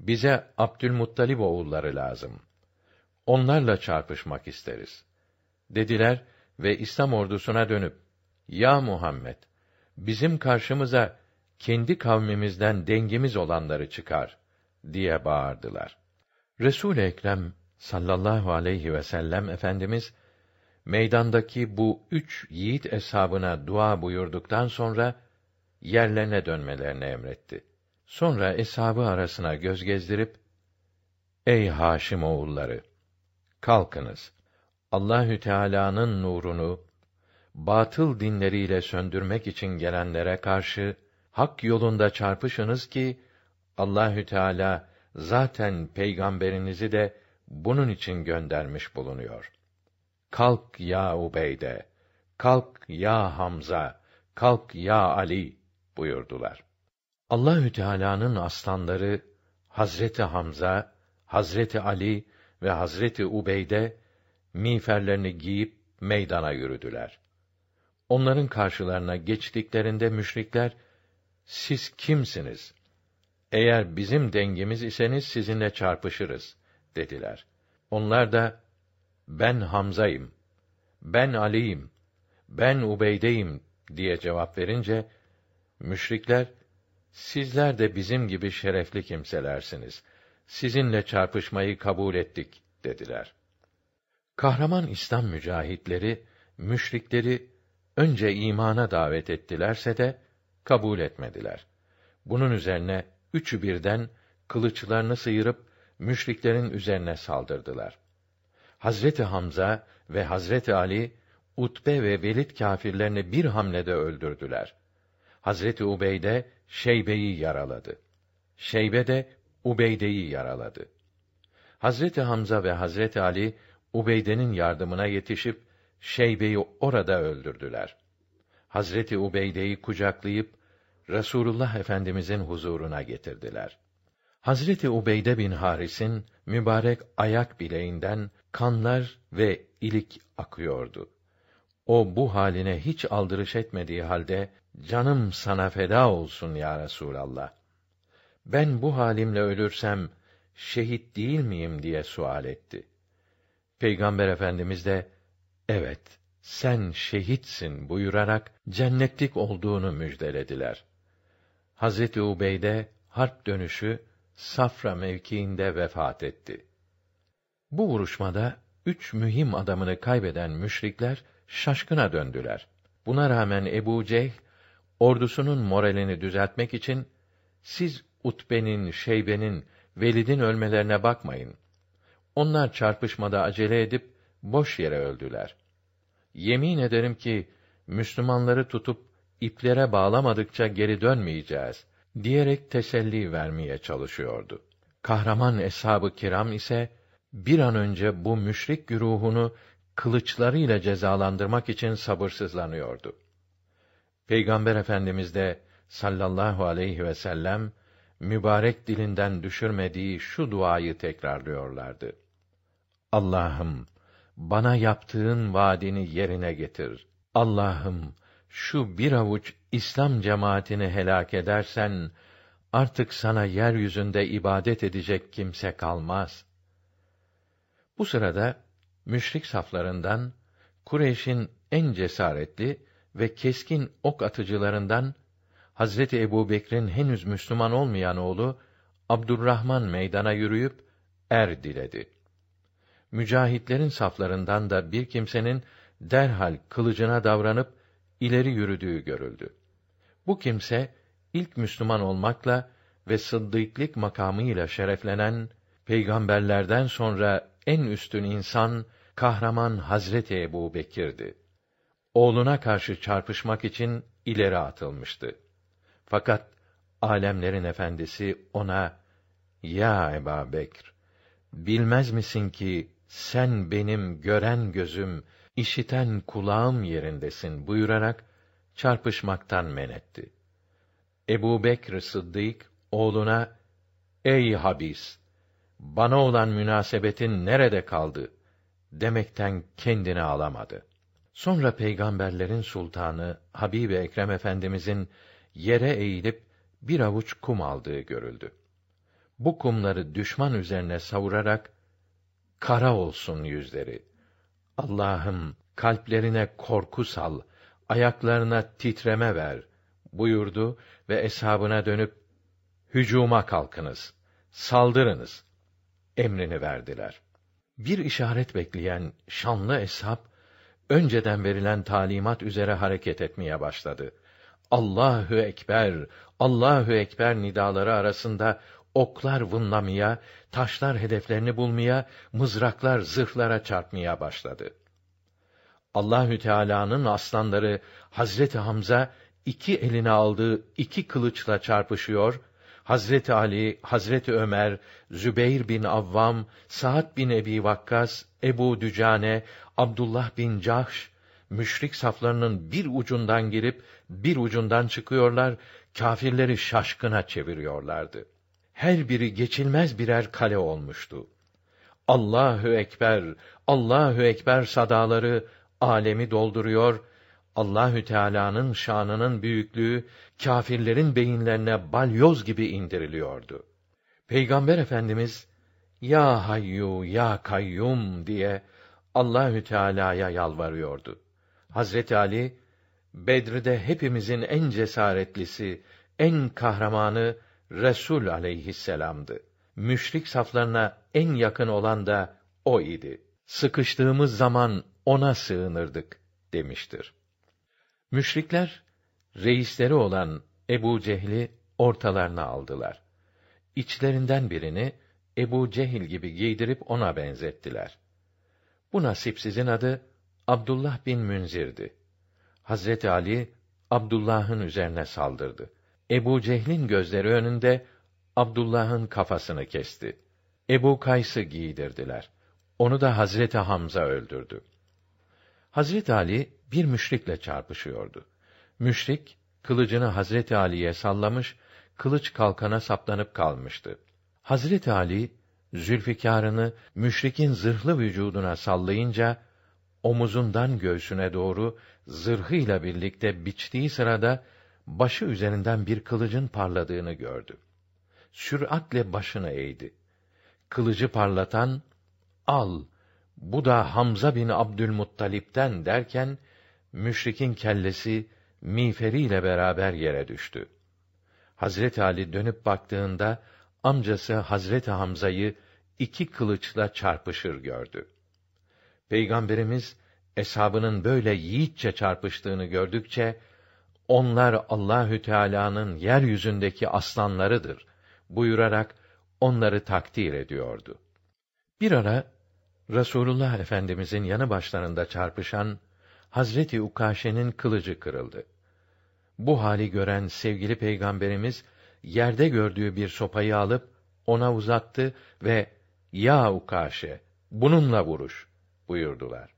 Bize Abdülmuttalib oğulları lazım. Onlarla çarpışmak isteriz. Dediler ve İslam ordusuna dönüp ya Muhammed bizim karşımıza kendi kavmimizden dengimiz olanları çıkar diye bağırdılar. Resul Ekrem sallallahu aleyhi ve sellem efendimiz meydandaki bu üç yiğit eshabına dua buyurduktan sonra yerlerine dönmelerini emretti. Sonra eshabı arasına göz gezdirip Ey Haşim oğulları kalkınız. Allahü Teala'nın nurunu batıl dinleriyle söndürmek için gelenlere karşı hak yolunda çarpışınız ki Allahü Teala zaten peygamberinizi de bunun için göndermiş bulunuyor. Kalk ya Ubeyde, kalk ya Hamza, kalk ya Ali buyurdular. Allahü Teala'nın aslanları Hazreti Hamza, Hazreti Ali ve Hazreti Ubeyde miğferlerini giyip meydana yürüdüler. Onların karşılarına geçtiklerinde müşrikler siz kimsiniz? Eğer bizim dengimiz iseniz sizinle çarpışırız dediler. Onlar da ben Hamza'yım, ben Ali'yim, ben Ubeyde'yim diye cevap verince müşrikler sizler de bizim gibi şerefli kimselersiniz. Sizinle çarpışmayı kabul ettik dediler. Kahraman İslam mücahitleri müşrikleri önce imana davet ettilerse de kabul etmediler. Bunun üzerine üçü birden kılıçlarını sıyırıp müşriklerin üzerine saldırdılar. Hazreti Hamza ve Hazreti Ali Utbe ve Velid kâfirlerini bir hamlede öldürdüler. Hazreti Ubeyde Şeybe'yi yaraladı. Şeybe de Ubeyde'yi yaraladı. Hazreti Hamza ve Hazreti Ali Ubeyde'nin yardımına yetişip Şeybe'yi orada öldürdüler. Hazreti Ubeyde'yi kucaklayıp Resulullah Efendimizin huzuruna getirdiler. Hazreti Ubeyde bin Haris'in mübarek ayak bileğinden kanlar ve ilik akıyordu. O bu haline hiç aldırış etmediği halde canım sana feda olsun ya Resulallah. Ben bu halimle ölürsem şehit değil miyim diye sual etti. Peygamber Efendimiz de evet sen şehitsin buyurarak cennetlik olduğunu müjdelediler. Hazreti Ubeyde harp dönüşü Safra mevkiinde vefat etti. Bu vuruşmada üç mühim adamını kaybeden müşrikler şaşkına döndüler. Buna rağmen Ebu Cehl ordusunun moralini düzeltmek için siz Utbe'nin, Şeybe'nin, Velid'in ölmelerine bakmayın. Onlar çarpışmada acele edip boş yere öldüler. Yemin ederim ki Müslümanları tutup iplere bağlamadıkça geri dönmeyeceğiz diyerek teselli vermeye çalışıyordu. Kahraman eshab-ı kiram ise bir an önce bu müşrik güruhunu kılıçlarıyla cezalandırmak için sabırsızlanıyordu. Peygamber Efendimiz de sallallahu aleyhi ve sellem mübarek dilinden düşürmediği şu duayı tekrarlıyorlardı. Allah'ım bana yaptığın vaadini yerine getir. Allah'ım şu bir avuç İslam cemaatini helak edersen artık sana yeryüzünde ibadet edecek kimse kalmaz. Bu sırada müşrik saflarından Kureyş'in en cesaretli ve keskin ok atıcılarından Hazreti Ebubekir'in henüz Müslüman olmayan oğlu Abdurrahman meydana yürüyüp er diledi. Mücahitlerin saflarından da bir kimsenin derhal kılıcına davranıp ileri yürüdüğü görüldü. Bu kimse ilk Müslüman olmakla ve sıddıklık makamıyla şereflenen peygamberlerden sonra en üstün insan kahraman Hazreti Ebu Bekir'di. Oğluna karşı çarpışmak için ileri atılmıştı. Fakat alemlerin efendisi ona ya Eba Bekr bilmez misin ki sen benim gören gözüm, işiten kulağım yerindesin buyurarak çarpışmaktan men etti. Ebu Bekr Sıddık oğluna ey habis bana olan münasebetin nerede kaldı demekten kendini alamadı. Sonra peygamberlerin sultanı Habib Ekrem Efendimizin yere eğilip bir avuç kum aldığı görüldü. Bu kumları düşman üzerine savurarak kara olsun yüzleri. Allah'ım kalplerine korku sal, ayaklarına titreme ver buyurdu ve eshabına dönüp hücuma kalkınız, saldırınız emrini verdiler. Bir işaret bekleyen şanlı eshab önceden verilen talimat üzere hareket etmeye başladı. Allahu ekber, Allahu ekber nidaları arasında oklar vınlamaya, taşlar hedeflerini bulmaya, mızraklar zırhlara çarpmaya başladı. Allahü Teala'nın aslanları Hazreti Hamza iki eline aldığı iki kılıçla çarpışıyor. Hazreti Ali, Hazreti Ömer, Zübeyr bin Avvam, Sa'd bin Ebi Vakkas, Ebu Dücane, Abdullah bin Cahş, müşrik saflarının bir ucundan girip bir ucundan çıkıyorlar, kâfirleri şaşkına çeviriyorlardı. Her biri geçilmez birer kale olmuştu. Allahü ekber, Allahü ekber sadaları alemi dolduruyor. Allahü Teala'nın şanının büyüklüğü kâfirlerin beyinlerine balyoz gibi indiriliyordu. Peygamber Efendimiz ya Hayyu ya Kayyum diye Allahü Teala'ya yalvarıyordu. Hazreti Ali Bedr'de hepimizin en cesaretlisi, en kahramanı Resul aleyhisselam'dı. Müşrik saflarına en yakın olan da o idi. Sıkıştığımız zaman ona sığınırdık demiştir. Müşrikler reisleri olan Ebu Cehli ortalarına aldılar. İçlerinden birini Ebu Cehil gibi giydirip ona benzettiler. Bu nasipsizin adı Abdullah bin Münzir'di. Hazreti Ali Abdullah'ın üzerine saldırdı. Ebu Cehlin gözleri önünde Abdullah'ın kafasını kesti. Ebu Kays'ı giydirdiler. Onu da Hazreti Hamza öldürdü. Hazreti Ali bir müşrikle çarpışıyordu. Müşrik kılıcını Hazreti Ali'ye sallamış, kılıç kalkana saplanıp kalmıştı. Hazreti Ali Zülfikar'ını müşrikin zırhlı vücuduna sallayınca omuzundan göğsüne doğru zırhıyla birlikte biçtiği sırada başı üzerinden bir kılıcın parladığını gördü. Süratle başını eğdi. Kılıcı parlatan, al, bu da Hamza bin Abdülmuttalip'ten derken, müşrikin kellesi, miğferiyle beraber yere düştü. Hazret Ali dönüp baktığında, amcası Hazreti Hamza'yı iki kılıçla çarpışır gördü. Peygamberimiz, eshabının böyle yiğitçe çarpıştığını gördükçe, onlar Allahü Teala'nın yeryüzündeki aslanlarıdır buyurarak onları takdir ediyordu. Bir ara Rasulullah Efendimizin yanı başlarında çarpışan Hazreti Ukaşe'nin kılıcı kırıldı. Bu hali gören sevgili peygamberimiz yerde gördüğü bir sopayı alıp ona uzattı ve ya Ukaşe bununla vuruş buyurdular.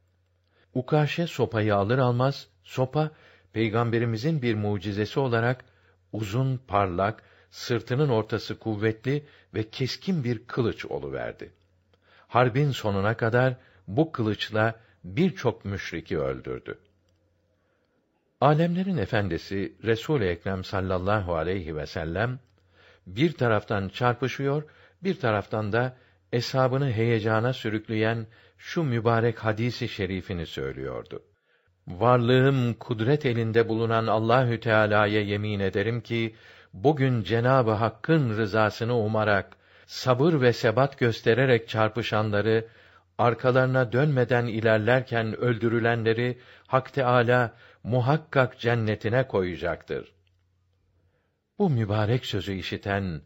Ukaşe sopayı alır almaz sopa peygamberimizin bir mucizesi olarak uzun, parlak, sırtının ortası kuvvetli ve keskin bir kılıç oluverdi. Harbin sonuna kadar bu kılıçla birçok müşriki öldürdü. Alemlerin efendisi Resul Ekrem sallallahu aleyhi ve sellem bir taraftan çarpışıyor, bir taraftan da eshabını heyecana sürükleyen şu mübarek hadisi şerifini söylüyordu. Varlığım kudret elinde bulunan Allahü Teala'ya yemin ederim ki bugün Cenabı Hakk'ın rızasını umarak sabır ve sebat göstererek çarpışanları arkalarına dönmeden ilerlerken öldürülenleri Hak Teâlâ muhakkak cennetine koyacaktır. Bu mübarek sözü işiten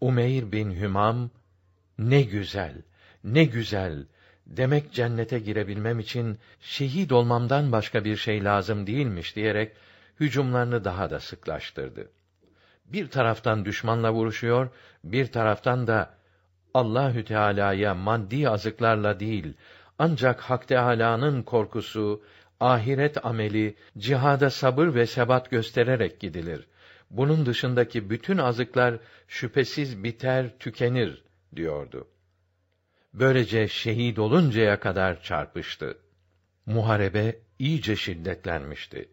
Umeyr bin Hümam ne güzel, ne güzel. Demek cennete girebilmem için şehit olmamdan başka bir şey lazım değilmiş diyerek hücumlarını daha da sıklaştırdı. Bir taraftan düşmanla vuruşuyor, bir taraftan da Allahü Teala'ya maddi azıklarla değil, ancak Hak Teâlâ'nın korkusu, ahiret ameli, cihada sabır ve sebat göstererek gidilir. Bunun dışındaki bütün azıklar şüphesiz biter, tükenir diyordu. Böylece şehit oluncaya kadar çarpıştı. Muharebe iyice şiddetlenmişti.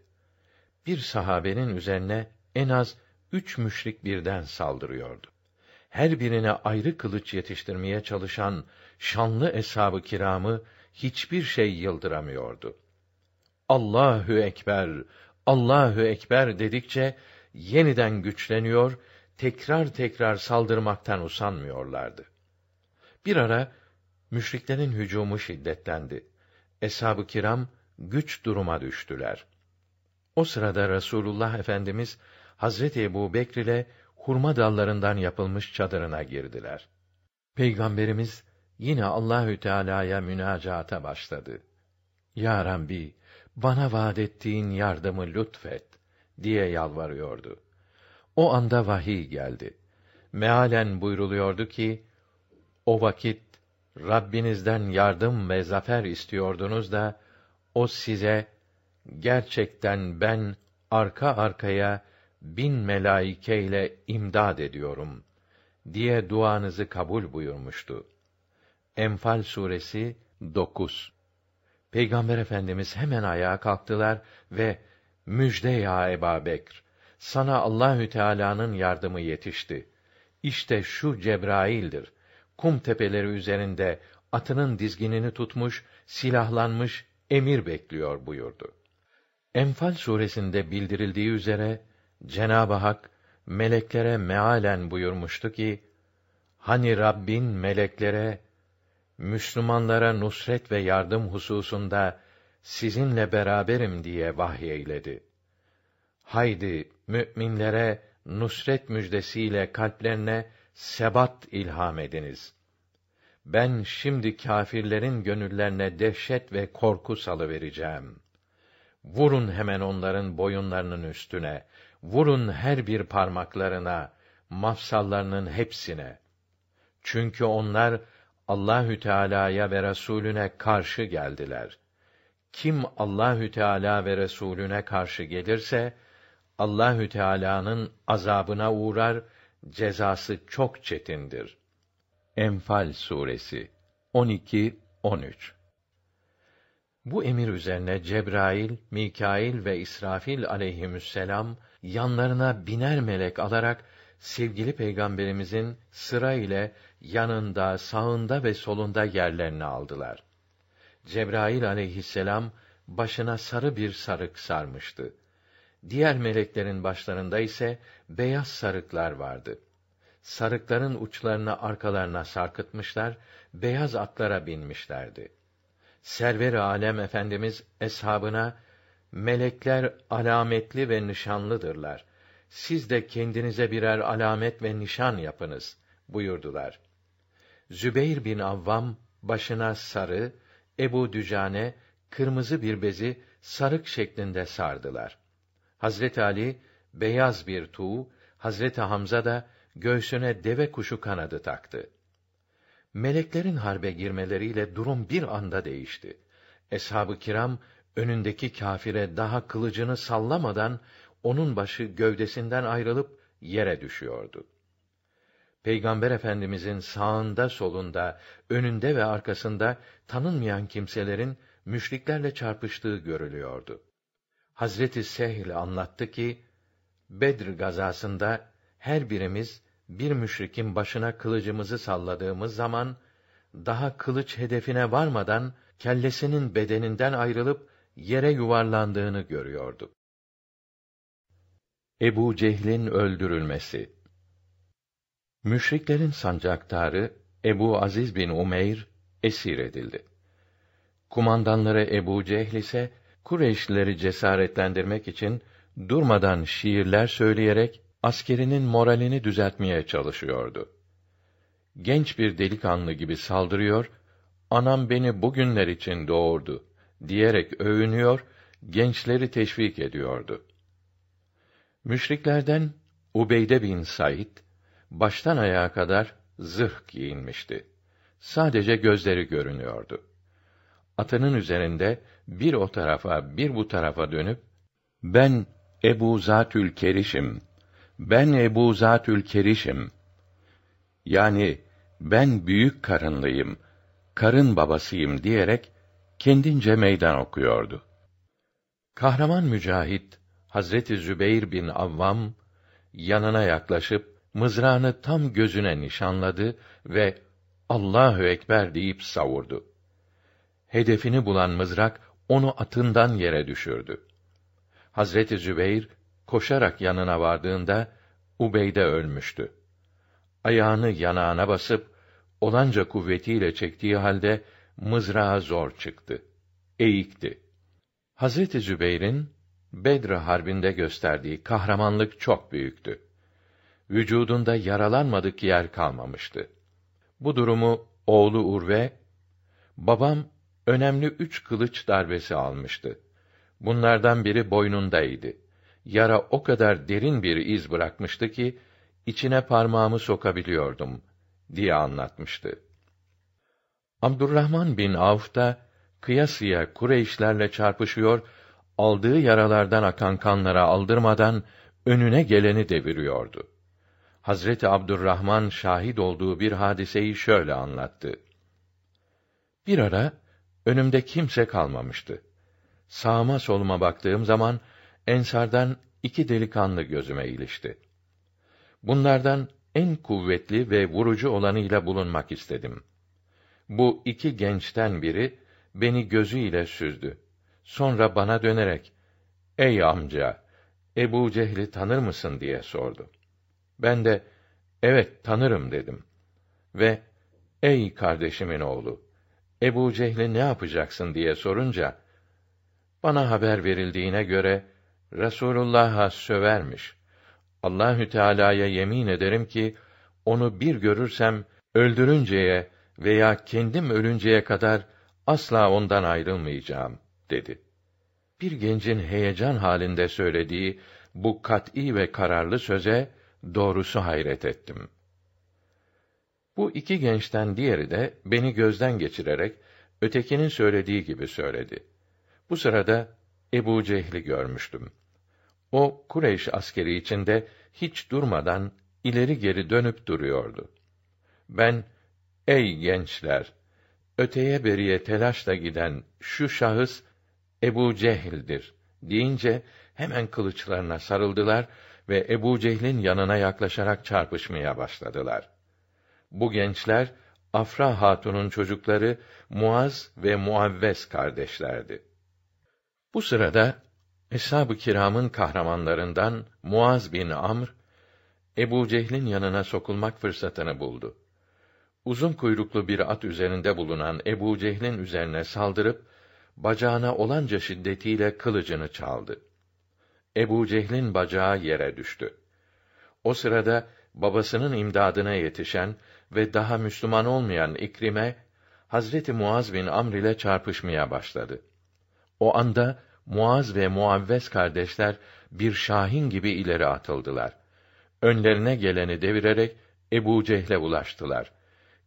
Bir sahabenin üzerine en az üç müşrik birden saldırıyordu. Her birine ayrı kılıç yetiştirmeye çalışan şanlı eshab-ı kiramı hiçbir şey yıldıramıyordu. Allahü ekber, Allahü ekber dedikçe yeniden güçleniyor, tekrar tekrar saldırmaktan usanmıyorlardı. Bir ara müşriklerin hücumu şiddetlendi. Eshab-ı kiram güç duruma düştüler. O sırada Resulullah Efendimiz Hazreti Ebu Bekr ile hurma dallarından yapılmış çadırına girdiler. Peygamberimiz yine Allahü Teala'ya münacata başladı. Ya Rabbi, bana vaad ettiğin yardımı lütfet diye yalvarıyordu. O anda vahiy geldi. Mealen buyruluyordu ki o vakit Rabbinizden yardım ve zafer istiyordunuz da o size gerçekten ben arka arkaya bin melaike ile imdad ediyorum diye duanızı kabul buyurmuştu. Enfal suresi 9 Peygamber Efendimiz hemen ayağa kalktılar ve müjde ya Eba Bekr, sana Allahü Teala'nın yardımı yetişti. İşte şu Cebrail'dir. Kum tepeleri üzerinde atının dizginini tutmuş, silahlanmış, emir bekliyor buyurdu. Enfal suresinde bildirildiği üzere Cenab-ı Hak meleklere mealen buyurmuştu ki: Hani Rabbin meleklere Müslümanlara nusret ve yardım hususunda sizinle beraberim diye vahyeyledi. Haydi müminlere nusret müjdesiyle kalplerine sebat ilham ediniz. Ben şimdi kâfirlerin gönüllerine dehşet ve korku salıvereceğim. Vurun hemen onların boyunlarının üstüne, vurun her bir parmaklarına, mafsallarının hepsine. Çünkü onlar Allahü Teala'ya ve Resulüne karşı geldiler. Kim Allahü Teala ve Resulüne karşı gelirse Allahü Teala'nın azabına uğrar, cezası çok çetindir. Enfal suresi 12 13 Bu emir üzerine Cebrail, Mikail ve İsrafil aleyhisselam yanlarına biner melek alarak sevgili peygamberimizin sıra ile yanında, sağında ve solunda yerlerini aldılar. Cebrail aleyhisselam başına sarı bir sarık sarmıştı. Diğer meleklerin başlarında ise beyaz sarıklar vardı. Sarıkların uçlarını arkalarına sarkıtmışlar, beyaz atlara binmişlerdi. Server-i alem efendimiz eshabına melekler alametli ve nişanlıdırlar. Siz de kendinize birer alamet ve nişan yapınız buyurdular. Zübeyr bin Avvam başına sarı, Ebu Dücane kırmızı bir bezi sarık şeklinde sardılar. Hazret Ali beyaz bir tuğ, Hazreti Hamza da göğsüne deve kuşu kanadı taktı. Meleklerin harbe girmeleriyle durum bir anda değişti. Eshab-ı kiram önündeki kâfire daha kılıcını sallamadan onun başı gövdesinden ayrılıp yere düşüyordu. Peygamber Efendimizin sağında, solunda, önünde ve arkasında tanınmayan kimselerin müşriklerle çarpıştığı görülüyordu. Hazreti Sehl anlattı ki Bedr gazasında her birimiz bir müşrikin başına kılıcımızı salladığımız zaman daha kılıç hedefine varmadan kellesinin bedeninden ayrılıp yere yuvarlandığını görüyorduk. Ebu Cehlin öldürülmesi Müşriklerin sancaktarı Ebu Aziz bin Umeyr esir edildi. Kumandanları Ebu Cehl ise Kureyşlileri cesaretlendirmek için durmadan şiirler söyleyerek askerinin moralini düzeltmeye çalışıyordu. Genç bir delikanlı gibi saldırıyor, anam beni bugünler için doğurdu diyerek övünüyor, gençleri teşvik ediyordu. Müşriklerden Ubeyde bin Said baştan ayağa kadar zırh giyinmişti. Sadece gözleri görünüyordu. Atının üzerinde bir o tarafa bir bu tarafa dönüp ben Ebu Zatül Keriş'im. Ben Ebu Zatül Keriş'im. Yani ben büyük karınlıyım, karın babasıyım diyerek kendince meydan okuyordu. Kahraman mücahit Hazreti Zübeyr bin Avvam yanına yaklaşıp mızrağını tam gözüne nişanladı ve Allahü ekber deyip savurdu. Hedefini bulan mızrak onu atından yere düşürdü. Hazreti Zübeyr koşarak yanına vardığında Ubeyde ölmüştü. Ayağını yanağına basıp olanca kuvvetiyle çektiği halde mızrağı zor çıktı. Eğikti. Hazreti Zübeyr'in Bedr harbinde gösterdiği kahramanlık çok büyüktü. Vücudunda yaralanmadık yer kalmamıştı. Bu durumu oğlu Urve, babam önemli üç kılıç darbesi almıştı. Bunlardan biri boynundaydı. Yara o kadar derin bir iz bırakmıştı ki içine parmağımı sokabiliyordum diye anlatmıştı. Abdurrahman bin Avf da kıyasıya Kureyşlerle çarpışıyor, aldığı yaralardan akan kanlara aldırmadan önüne geleni deviriyordu. Hazreti Abdurrahman şahit olduğu bir hadiseyi şöyle anlattı. Bir ara önümde kimse kalmamıştı. Sağıma soluma baktığım zaman ensardan iki delikanlı gözüme ilişti. Bunlardan en kuvvetli ve vurucu olanıyla bulunmak istedim. Bu iki gençten biri beni gözüyle süzdü. Sonra bana dönerek, Ey amca, Ebu Cehli tanır mısın diye sordu. Ben de, evet tanırım dedim. Ve, ey kardeşimin oğlu, Ebu Cehli ne yapacaksın diye sorunca, bana haber verildiğine göre, Resulullah'a sövermiş. Allahü Teala'ya yemin ederim ki, onu bir görürsem, öldürünceye veya kendim ölünceye kadar asla ondan ayrılmayacağım dedi. Bir gencin heyecan halinde söylediği bu kat'î ve kararlı söze doğrusu hayret ettim. Bu iki gençten diğeri de beni gözden geçirerek ötekinin söylediği gibi söyledi. Bu sırada Ebu Cehli görmüştüm. O Kureyş askeri içinde hiç durmadan ileri geri dönüp duruyordu. Ben ey gençler öteye beriye telaşla giden şu şahıs Ebu Cehil'dir deyince hemen kılıçlarına sarıldılar ve Ebu Cehil'in yanına yaklaşarak çarpışmaya başladılar. Bu gençler Afra Hatun'un çocukları Muaz ve Muavves kardeşlerdi. Bu sırada Eshab-ı Kiram'ın kahramanlarından Muaz bin Amr Ebu Cehil'in yanına sokulmak fırsatını buldu. Uzun kuyruklu bir at üzerinde bulunan Ebu Cehil'in üzerine saldırıp bacağına olanca şiddetiyle kılıcını çaldı. Ebu Cehil'in bacağı yere düştü. O sırada babasının imdadına yetişen ve daha Müslüman olmayan İkrime Hazreti Muaz bin Amr ile çarpışmaya başladı. O anda Muaz ve Muavves kardeşler bir şahin gibi ileri atıldılar. Önlerine geleni devirerek Ebu Cehle ulaştılar.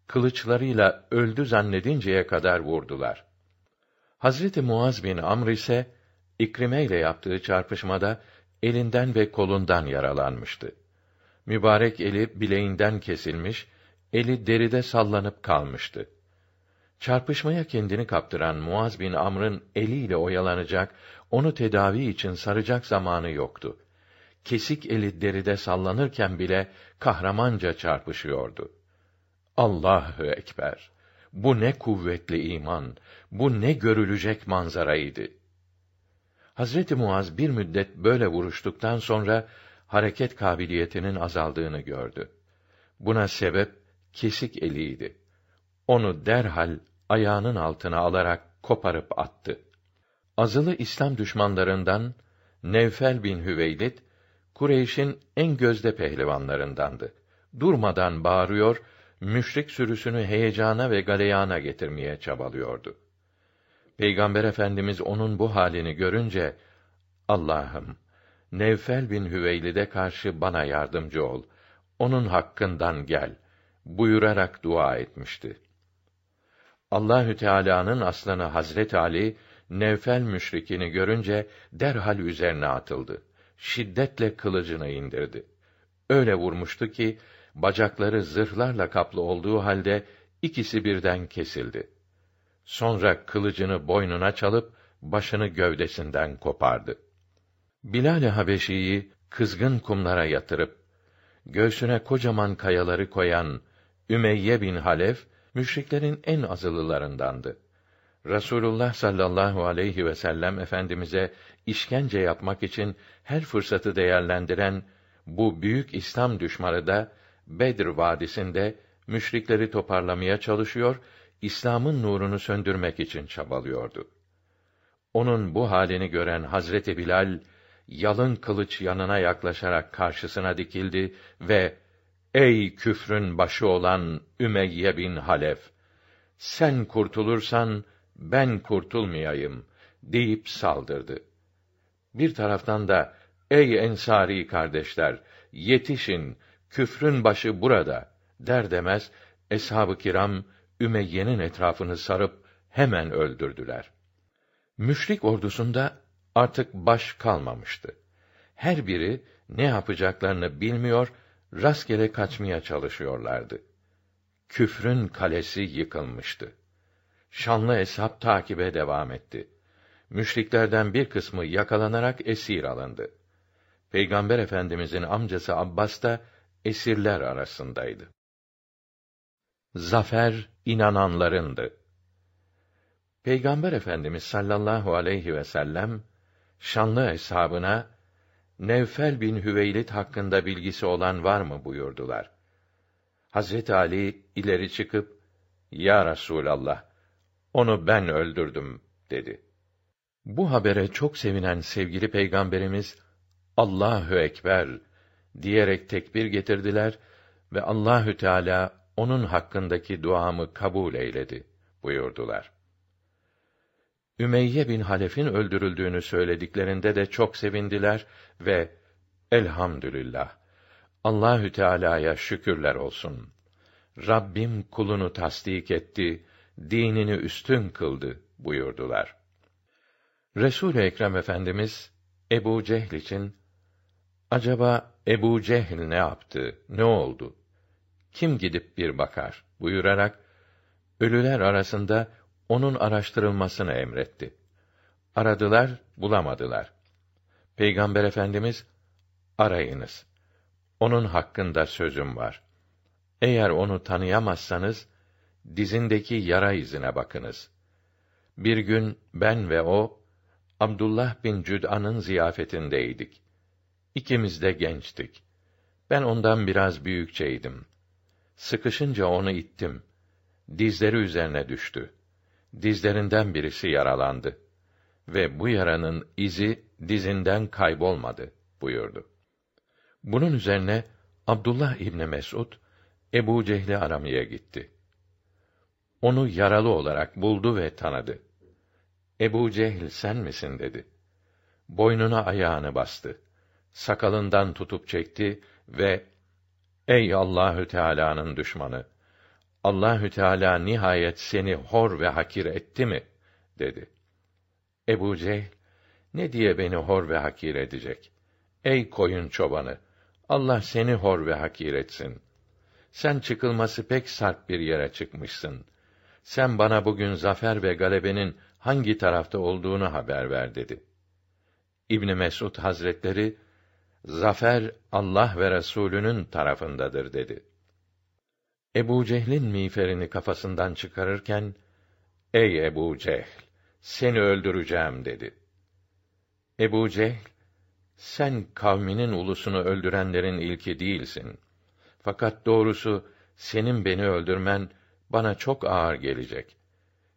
Kılıçlarıyla öldü zannedinceye kadar vurdular. Hazreti Muaz bin Amr ise İkrime ile yaptığı çarpışmada elinden ve kolundan yaralanmıştı. Mübarek eli bileğinden kesilmiş, eli deride sallanıp kalmıştı. Çarpışmaya kendini kaptıran Muaz bin Amr'ın eliyle oyalanacak, onu tedavi için saracak zamanı yoktu. Kesik eli deride sallanırken bile kahramanca çarpışıyordu. Allahu ekber. Bu ne kuvvetli iman, bu ne görülecek manzaraydı. Hazreti Muaz bir müddet böyle vuruştuktan sonra hareket kabiliyetinin azaldığını gördü. Buna sebep kesik eliydi. Onu derhal ayağının altına alarak koparıp attı. Azılı İslam düşmanlarından Nevfel bin Hüveylid Kureyş'in en gözde pehlivanlarındandı. Durmadan bağırıyor, müşrik sürüsünü heyecana ve galeyana getirmeye çabalıyordu. Peygamber Efendimiz onun bu halini görünce Allah'ım Nevfel bin Hüveylid'e karşı bana yardımcı ol. Onun hakkından gel buyurarak dua etmişti. Allahü Teala'nın aslanı Hazret Ali Nevfel müşrikini görünce derhal üzerine atıldı. Şiddetle kılıcını indirdi. Öyle vurmuştu ki bacakları zırhlarla kaplı olduğu halde ikisi birden kesildi. Sonra kılıcını boynuna çalıp başını gövdesinden kopardı. Bilal-i Habeşi'yi kızgın kumlara yatırıp göğsüne kocaman kayaları koyan Ümeyye bin Halef müşriklerin en azılılarındandı. Rasulullah sallallahu aleyhi ve sellem efendimize işkence yapmak için her fırsatı değerlendiren bu büyük İslam düşmanı da Bedir vadisinde müşrikleri toparlamaya çalışıyor, İslam'ın nurunu söndürmek için çabalıyordu. Onun bu halini gören Hazreti Bilal yalın kılıç yanına yaklaşarak karşısına dikildi ve Ey küfrün başı olan Ümeyye bin Halef sen kurtulursan ben kurtulmayayım deyip saldırdı. Bir taraftan da ey ensari kardeşler yetişin küfrün başı burada der demez eshab-ı kiram Ümeyye'nin etrafını sarıp hemen öldürdüler. Müşrik ordusunda artık baş kalmamıştı. Her biri ne yapacaklarını bilmiyor, rastgele kaçmaya çalışıyorlardı. Küfrün kalesi yıkılmıştı. Şanlı eshab takibe devam etti. Müşriklerden bir kısmı yakalanarak esir alındı. Peygamber Efendimizin amcası Abbas da esirler arasındaydı. Zafer inananlarındı. Peygamber Efendimiz sallallahu aleyhi ve sellem şanlı hesabına Nevfel bin Hüveylid hakkında bilgisi olan var mı buyurdular. Hazret Ali ileri çıkıp Ya Resulallah onu ben öldürdüm dedi. Bu habere çok sevinen sevgili peygamberimiz Allahu ekber diyerek tekbir getirdiler ve Allahü Teala onun hakkındaki duamı kabul eyledi buyurdular. Ümeyye bin Halef'in öldürüldüğünü söylediklerinde de çok sevindiler ve elhamdülillah Allahü Teala'ya şükürler olsun. Rabbim kulunu tasdik etti, dinini üstün kıldı buyurdular. Resul-i Ekrem Efendimiz Ebu Cehl için acaba Ebu Cehl ne yaptı, ne oldu? Kim gidip bir bakar buyurarak ölüler arasında onun araştırılmasını emretti. Aradılar, bulamadılar. Peygamber Efendimiz arayınız. Onun hakkında sözüm var. Eğer onu tanıyamazsanız dizindeki yara izine bakınız. Bir gün ben ve o Abdullah bin Cüd'an'ın ziyafetindeydik. İkimiz de gençtik. Ben ondan biraz büyükçeydim. Sıkışınca onu ittim. Dizleri üzerine düştü. Dizlerinden birisi yaralandı ve bu yaranın izi dizinden kaybolmadı buyurdu. Bunun üzerine Abdullah İbni Mesud Ebu Cehli aramaya gitti. Onu yaralı olarak buldu ve tanıdı. Ebu Cehil sen misin dedi. boynuna ayağını bastı. Sakalından tutup çekti ve Ey Allahü Teala'nın düşmanı! Allahü Teala nihayet seni hor ve hakir etti mi? dedi. Ebu Cehl, ne diye beni hor ve hakir edecek? Ey koyun çobanı! Allah seni hor ve hakir etsin. Sen çıkılması pek sarp bir yere çıkmışsın. Sen bana bugün zafer ve galebenin hangi tarafta olduğunu haber ver dedi. İbn Mesud Hazretleri zafer Allah ve Resulünün tarafındadır dedi. Ebu Cehl'in miğferini kafasından çıkarırken, Ey Ebu Cehl, seni öldüreceğim dedi. Ebu Cehl, sen kavminin ulusunu öldürenlerin ilki değilsin. Fakat doğrusu senin beni öldürmen bana çok ağır gelecek.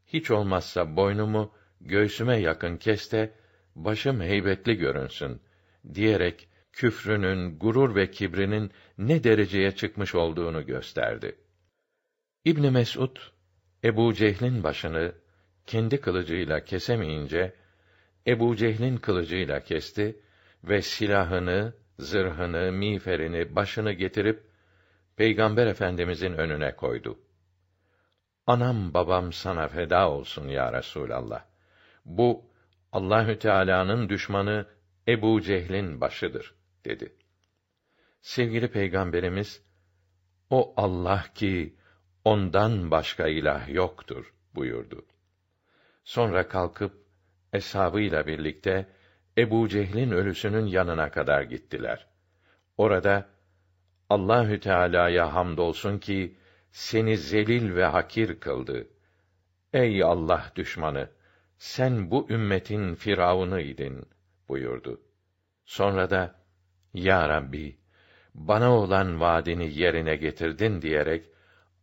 Hiç olmazsa boynumu göğsüme yakın kes de başım heybetli görünsün diyerek küfrünün, gurur ve kibrinin ne dereceye çıkmış olduğunu gösterdi. İbn Mesud Ebu Cehl'in başını kendi kılıcıyla kesemeyince Ebu Cehl'in kılıcıyla kesti ve silahını, zırhını, miğferini, başını getirip Peygamber Efendimizin önüne koydu. Anam babam sana feda olsun ya Resulallah. Bu Allahü Teala'nın düşmanı Ebu Cehl'in başıdır dedi. Sevgili Peygamberimiz o Allah ki ondan başka ilah yoktur buyurdu. Sonra kalkıp eshabıyla birlikte Ebu Cehil'in ölüsünün yanına kadar gittiler. Orada Allahü Teala'ya hamdolsun ki seni zelil ve hakir kıldı. Ey Allah düşmanı, sen bu ümmetin firavunu idin buyurdu. Sonra da Ya Rabbi, bana olan vaadini yerine getirdin diyerek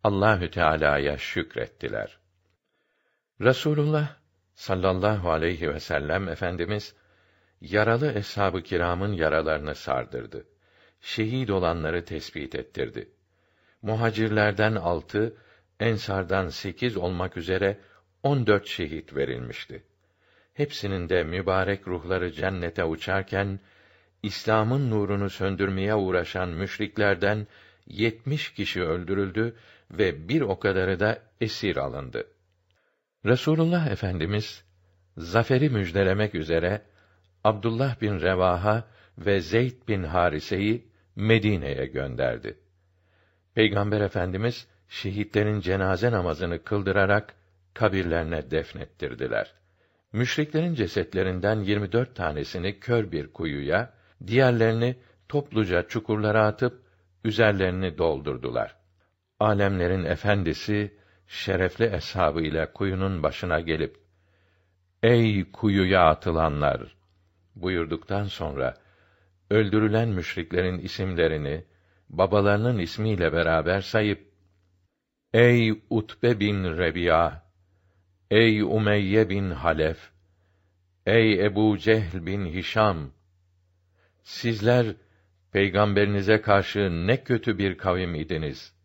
Allahü Teala'ya şükrettiler. Resulullah sallallahu aleyhi ve sellem efendimiz yaralı eshab-ı kiramın yaralarını sardırdı. Şehit olanları tespit ettirdi. Muhacirlerden altı, ensardan sekiz olmak üzere on dört şehit verilmişti. Hepsinin de mübarek ruhları cennete uçarken, İslam'ın nurunu söndürmeye uğraşan müşriklerden yetmiş kişi öldürüldü ve bir o kadarı da esir alındı. Resulullah Efendimiz zaferi müjdelemek üzere Abdullah bin Revaha ve Zeyd bin Harise'yi Medine'ye gönderdi. Peygamber Efendimiz şehitlerin cenaze namazını kıldırarak kabirlerine defnettirdiler. Müşriklerin cesetlerinden 24 tanesini kör bir kuyuya, diğerlerini topluca çukurlara atıp üzerlerini doldurdular. Alemlerin efendisi şerefli eshabı ile kuyunun başına gelip Ey kuyuya atılanlar buyurduktan sonra öldürülen müşriklerin isimlerini babalarının ismiyle beraber sayıp Ey Utbe bin Rebiya, ey Umeyye bin Halef, ey Ebu Cehl bin Hişam, sizler peygamberinize karşı ne kötü bir kavim idiniz.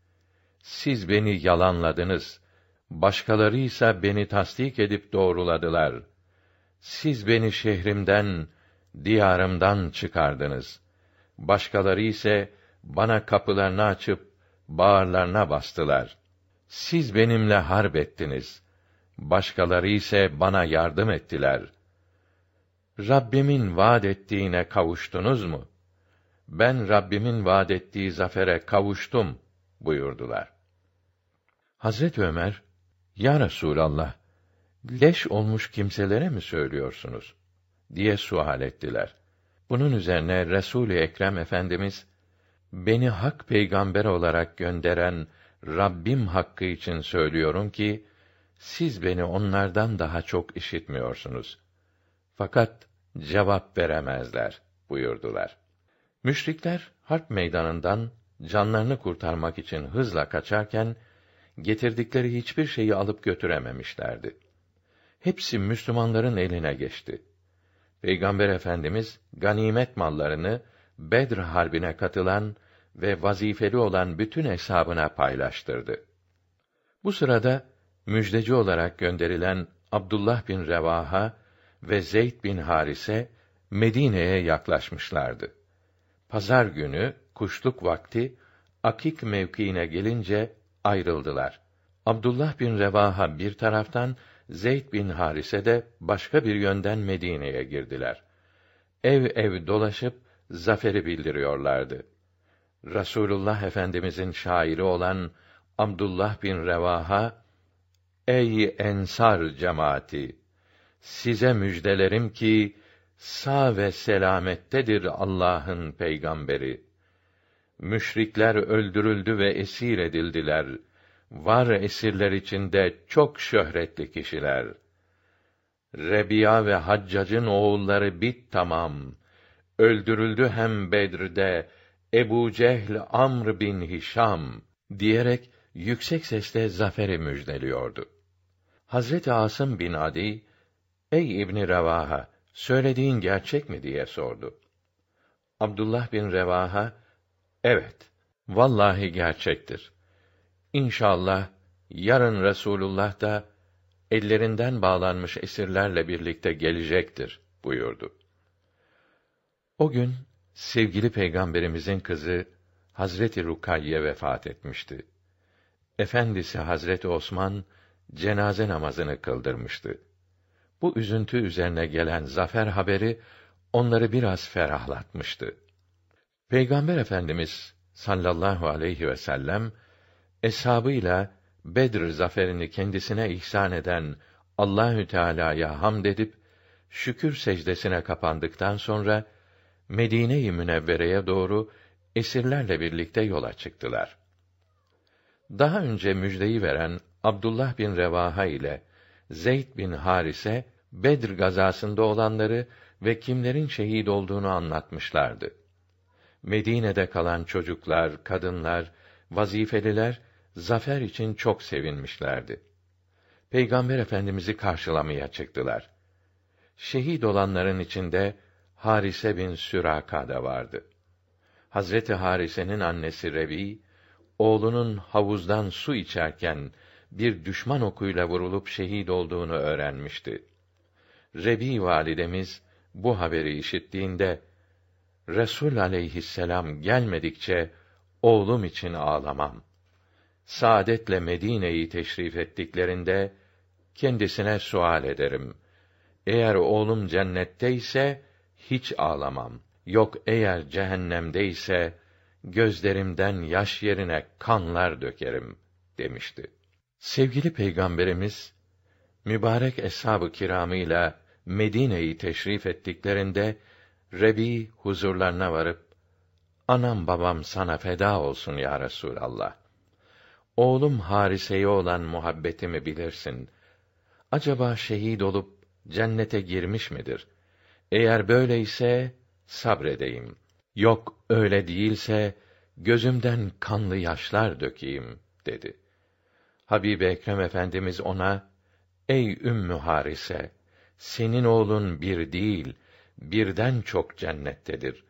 Siz beni yalanladınız. Başkaları ise beni tasdik edip doğruladılar. Siz beni şehrimden, diyarımdan çıkardınız. Başkaları ise bana kapılarını açıp bağırlarına bastılar. Siz benimle harp ettiniz. Başkaları ise bana yardım ettiler. Rabbimin vaad ettiğine kavuştunuz mu? Ben Rabbimin vaad ettiği zafere kavuştum buyurdular. Hazret Ömer, Ya Resûlallah, leş olmuş kimselere mi söylüyorsunuz? diye sual ettiler. Bunun üzerine Resul-i Ekrem Efendimiz beni hak peygamber olarak gönderen Rabbim hakkı için söylüyorum ki siz beni onlardan daha çok işitmiyorsunuz. Fakat cevap veremezler buyurdular. Müşrikler harp meydanından canlarını kurtarmak için hızla kaçarken getirdikleri hiçbir şeyi alıp götürememişlerdi. Hepsi Müslümanların eline geçti. Peygamber Efendimiz ganimet mallarını Bedr harbine katılan ve vazifeli olan bütün hesabına paylaştırdı. Bu sırada müjdeci olarak gönderilen Abdullah bin Revaha ve Zeyd bin Harise Medine'ye yaklaşmışlardı. Pazar günü kuşluk vakti Akik mevkiine gelince ayrıldılar. Abdullah bin Revaha bir taraftan, Zeyd bin Harise de başka bir yönden Medine'ye girdiler. Ev ev dolaşıp zaferi bildiriyorlardı. Rasulullah Efendimizin şairi olan Abdullah bin Revaha Ey ensar cemaati size müjdelerim ki sağ ve selamettedir Allah'ın peygamberi. Müşrikler öldürüldü ve esir edildiler. Var esirler içinde çok şöhretli kişiler. Rebiya ve Haccac'ın oğulları bit tamam. Öldürüldü hem Bedr'de Ebu Cehl Amr bin Hişam diyerek yüksek sesle zaferi müjdeliyordu. Hazreti Asım bin Adi, Ey İbni Revaha, söylediğin gerçek mi diye sordu. Abdullah bin Revaha, evet, vallahi gerçektir. İnşallah yarın Resulullah da ellerinden bağlanmış esirlerle birlikte gelecektir buyurdu. O gün sevgili peygamberimizin kızı Hazreti Rukayye vefat etmişti. Efendisi Hazreti Osman cenaze namazını kıldırmıştı. Bu üzüntü üzerine gelen zafer haberi onları biraz ferahlatmıştı. Peygamber Efendimiz sallallahu aleyhi ve sellem eshabıyla Bedr zaferini kendisine ihsan eden Allahü Teala'ya hamd edip şükür secdesine kapandıktan sonra Medine-i Münevvere'ye doğru esirlerle birlikte yola çıktılar. Daha önce müjdeyi veren Abdullah bin Revaha ile Zeyd bin Harise Bedr gazasında olanları ve kimlerin şehit olduğunu anlatmışlardı. Medine'de kalan çocuklar, kadınlar, vazifeliler zafer için çok sevinmişlerdi. Peygamber Efendimizi karşılamaya çıktılar. Şehit olanların içinde Harise bin Süraka da vardı. Hazreti Harise'nin annesi Rebi, oğlunun havuzdan su içerken bir düşman okuyla vurulup şehit olduğunu öğrenmişti. Rebi validemiz bu haberi işittiğinde Resul aleyhisselam gelmedikçe oğlum için ağlamam. Saadetle Medine'yi teşrif ettiklerinde kendisine sual ederim. Eğer oğlum cennette ise hiç ağlamam. Yok eğer cehennemde ise gözlerimden yaş yerine kanlar dökerim demişti. Sevgili peygamberimiz mübarek eshab-ı kiramıyla Medine'yi teşrif ettiklerinde Rebi huzurlarına varıp anam babam sana feda olsun ya Resulallah. Oğlum Harise'ye olan muhabbetimi bilirsin. Acaba şehit olup cennete girmiş midir? Eğer böyleyse sabredeyim. Yok öyle değilse gözümden kanlı yaşlar dökeyim dedi. Habib Ekrem Efendimiz ona Ey Ümmü Harise senin oğlun bir değil birden çok cennettedir.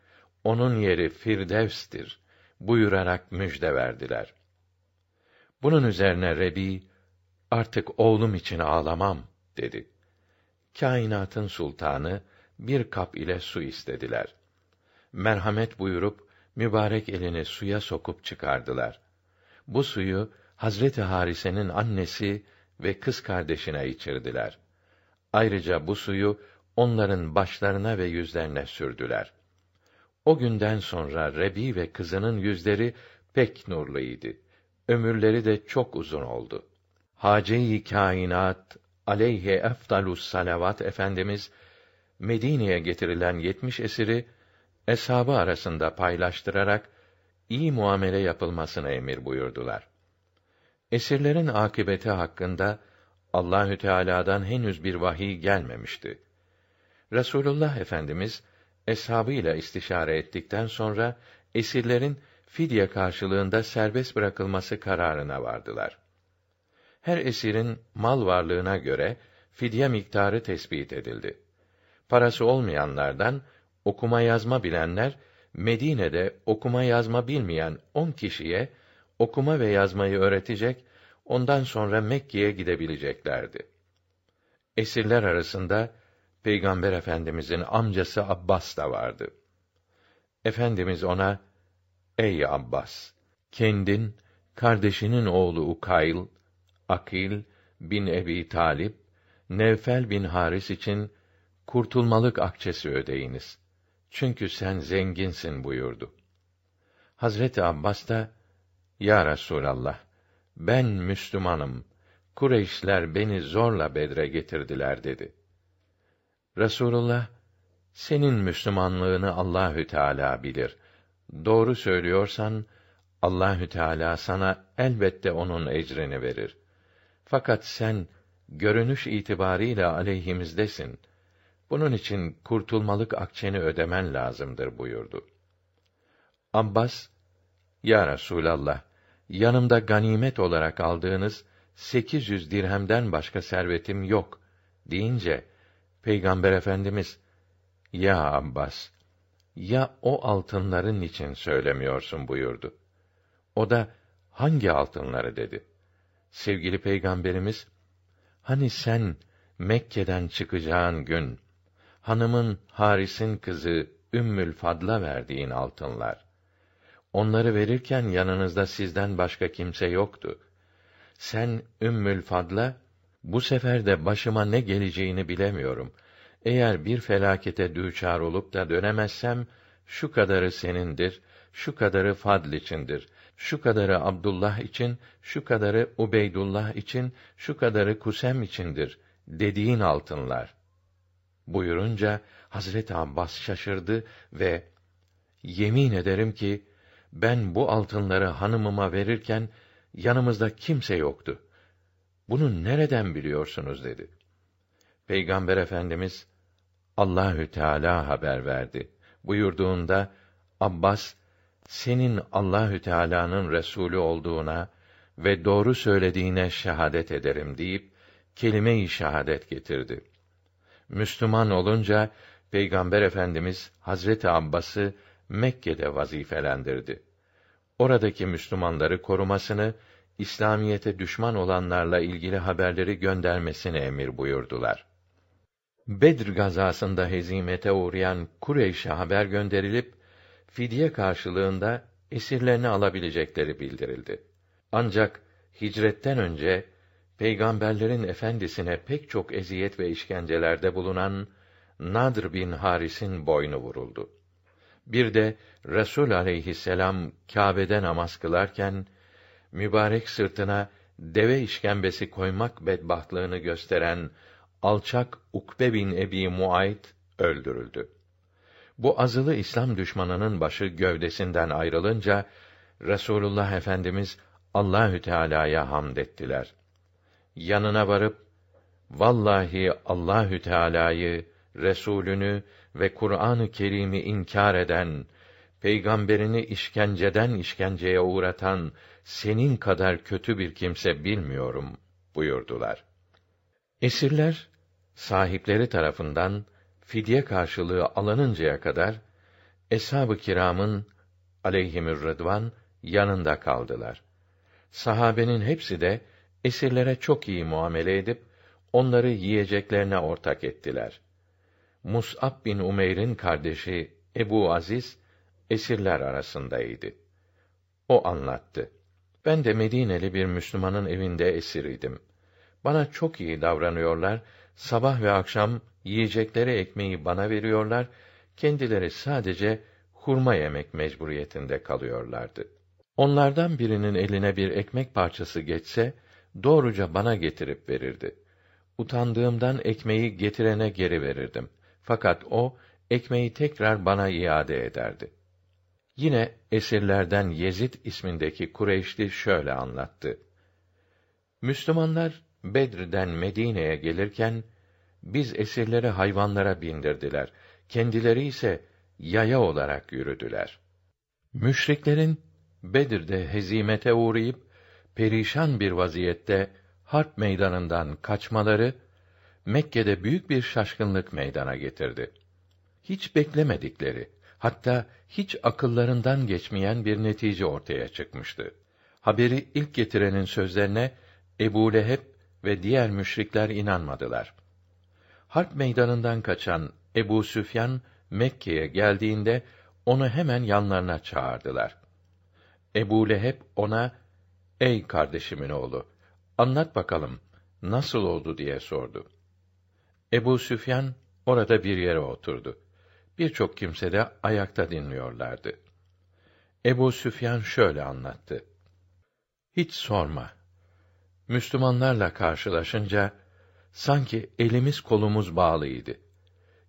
Onun yeri Firdevs'tir buyurarak müjde verdiler. Bunun üzerine Rebi artık oğlum için ağlamam dedi. Kainatın sultanı bir kap ile su istediler. Merhamet buyurup mübarek elini suya sokup çıkardılar. Bu suyu Hazreti Harise'nin annesi ve kız kardeşine içirdiler. Ayrıca bu suyu onların başlarına ve yüzlerine sürdüler. O günden sonra Rebi ve kızının yüzleri pek nurluydu. Ömürleri de çok uzun oldu. Hace-i kainat aleyhe efdalus salavat efendimiz Medine'ye getirilen yetmiş esiri eshabı arasında paylaştırarak iyi muamele yapılmasını emir buyurdular. Esirlerin akıbeti hakkında Allahü Teala'dan henüz bir vahiy gelmemişti. Resulullah Efendimiz eshabıyla istişare ettikten sonra esirlerin fidye karşılığında serbest bırakılması kararına vardılar. Her esirin mal varlığına göre fidye miktarı tespit edildi. Parası olmayanlardan okuma yazma bilenler Medine'de okuma yazma bilmeyen on kişiye okuma ve yazmayı öğretecek, ondan sonra Mekke'ye gidebileceklerdi. Esirler arasında Peygamber Efendimizin amcası Abbas da vardı. Efendimiz ona, Ey Abbas! Kendin, kardeşinin oğlu Ukayl, Akil bin Ebi Talip, Nevfel bin Haris için kurtulmalık akçesi ödeyiniz. Çünkü sen zenginsin buyurdu. Hazreti Abbas da, Ya Resûlallah, ben Müslümanım, Kureyşler beni zorla Bedre getirdiler dedi. Resulullah, senin Müslümanlığını Allahü Teala bilir. Doğru söylüyorsan Allahü Teala sana elbette onun ecrini verir. Fakat sen görünüş itibariyle aleyhimizdesin. Bunun için kurtulmalık akçeni ödemen lazımdır buyurdu. Abbas, Ya Resûlallah, yanımda ganimet olarak aldığınız 800 dirhemden başka servetim yok deyince Peygamber Efendimiz ya Abbas ya o altınların için söylemiyorsun buyurdu. O da hangi altınları dedi. Sevgili Peygamberimiz hani sen Mekke'den çıkacağın gün hanımın Haris'in kızı Ümmül Fadl'a verdiğin altınlar. Onları verirken yanınızda sizden başka kimse yoktu. Sen Ümmül Fadl'a bu sefer de başıma ne geleceğini bilemiyorum. Eğer bir felakete düçar olup da dönemezsem şu kadarı senindir, şu kadarı Fadl içindir, şu kadarı Abdullah için, şu kadarı Ubeydullah için, şu kadarı Kusem içindir dediğin altınlar. Buyurunca Hazret Abbas şaşırdı ve yemin ederim ki ben bu altınları hanımıma verirken yanımızda kimse yoktu. Bunu nereden biliyorsunuz dedi. Peygamber Efendimiz Allahü Teala haber verdi. Buyurduğunda Abbas senin Allahü Teala'nın resulü olduğuna ve doğru söylediğine şehadet ederim deyip kelime-i şehadet getirdi. Müslüman olunca Peygamber Efendimiz Hazreti Abbas'ı Mekke'de vazifelendirdi. Oradaki Müslümanları korumasını, İslamiyete düşman olanlarla ilgili haberleri göndermesini emir buyurdular. Bedr gazasında hezimete uğrayan Kureyş'e haber gönderilip fidye karşılığında esirlerini alabilecekleri bildirildi. Ancak hicretten önce peygamberlerin efendisine pek çok eziyet ve işkencelerde bulunan Nadr bin Haris'in boynu vuruldu. Bir de Resul aleyhisselam Kâbe'de namaz kılarken mübarek sırtına deve işkembesi koymak bedbahtlığını gösteren alçak Ukbe bin Ebi Muayt öldürüldü. Bu azılı İslam düşmanının başı gövdesinden ayrılınca Resulullah Efendimiz Allahü Teala'ya hamd ettiler. Yanına varıp vallahi Allahü Teala'yı, Resulünü ve Kur'an-ı Kerim'i inkar eden, peygamberini işkenceden işkenceye uğratan senin kadar kötü bir kimse bilmiyorum buyurdular. Esirler sahipleri tarafından fidye karşılığı alınıncaya kadar eshab-ı kiramın aleyhimür rıdvan yanında kaldılar. Sahabenin hepsi de esirlere çok iyi muamele edip onları yiyeceklerine ortak ettiler. Mus'ab bin Umeyr'in kardeşi Ebu Aziz esirler arasındaydı. O anlattı. Ben de Medineli bir Müslümanın evinde esiriydim. Bana çok iyi davranıyorlar, sabah ve akşam yiyecekleri ekmeği bana veriyorlar, kendileri sadece hurma yemek mecburiyetinde kalıyorlardı. Onlardan birinin eline bir ekmek parçası geçse, doğruca bana getirip verirdi. Utandığımdan ekmeği getirene geri verirdim. Fakat o, ekmeği tekrar bana iade ederdi. Yine esirlerden Yezid ismindeki Kureyşli şöyle anlattı. Müslümanlar Bedr'den Medine'ye gelirken biz esirleri hayvanlara bindirdiler. Kendileri ise yaya olarak yürüdüler. Müşriklerin Bedir'de hezimete uğrayıp perişan bir vaziyette harp meydanından kaçmaları Mekke'de büyük bir şaşkınlık meydana getirdi. Hiç beklemedikleri, hatta hiç akıllarından geçmeyen bir netice ortaya çıkmıştı. Haberi ilk getirenin sözlerine Ebu Leheb ve diğer müşrikler inanmadılar. Harp meydanından kaçan Ebu Süfyan Mekke'ye geldiğinde onu hemen yanlarına çağırdılar. Ebu Leheb ona "Ey kardeşimin oğlu, anlat bakalım nasıl oldu?" diye sordu. Ebu Süfyan orada bir yere oturdu. Birçok kimse de ayakta dinliyorlardı. Ebu Süfyan şöyle anlattı. Hiç sorma. Müslümanlarla karşılaşınca sanki elimiz kolumuz bağlıydı.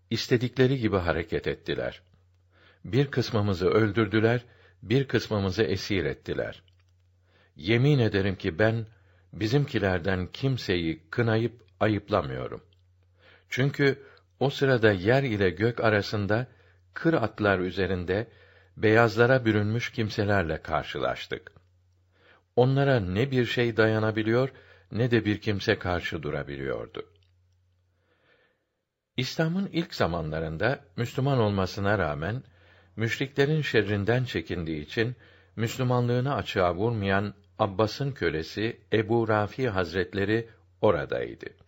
İstedikleri gibi hareket ettiler. Bir kısmımızı öldürdüler, bir kısmımızı esir ettiler. Yemin ederim ki ben bizimkilerden kimseyi kınayıp ayıplamıyorum. Çünkü o sırada yer ile gök arasında kır atlar üzerinde beyazlara bürünmüş kimselerle karşılaştık. Onlara ne bir şey dayanabiliyor ne de bir kimse karşı durabiliyordu. İslam'ın ilk zamanlarında Müslüman olmasına rağmen müşriklerin şerrinden çekindiği için Müslümanlığını açığa vurmayan Abbas'ın kölesi Ebu Rafi Hazretleri oradaydı.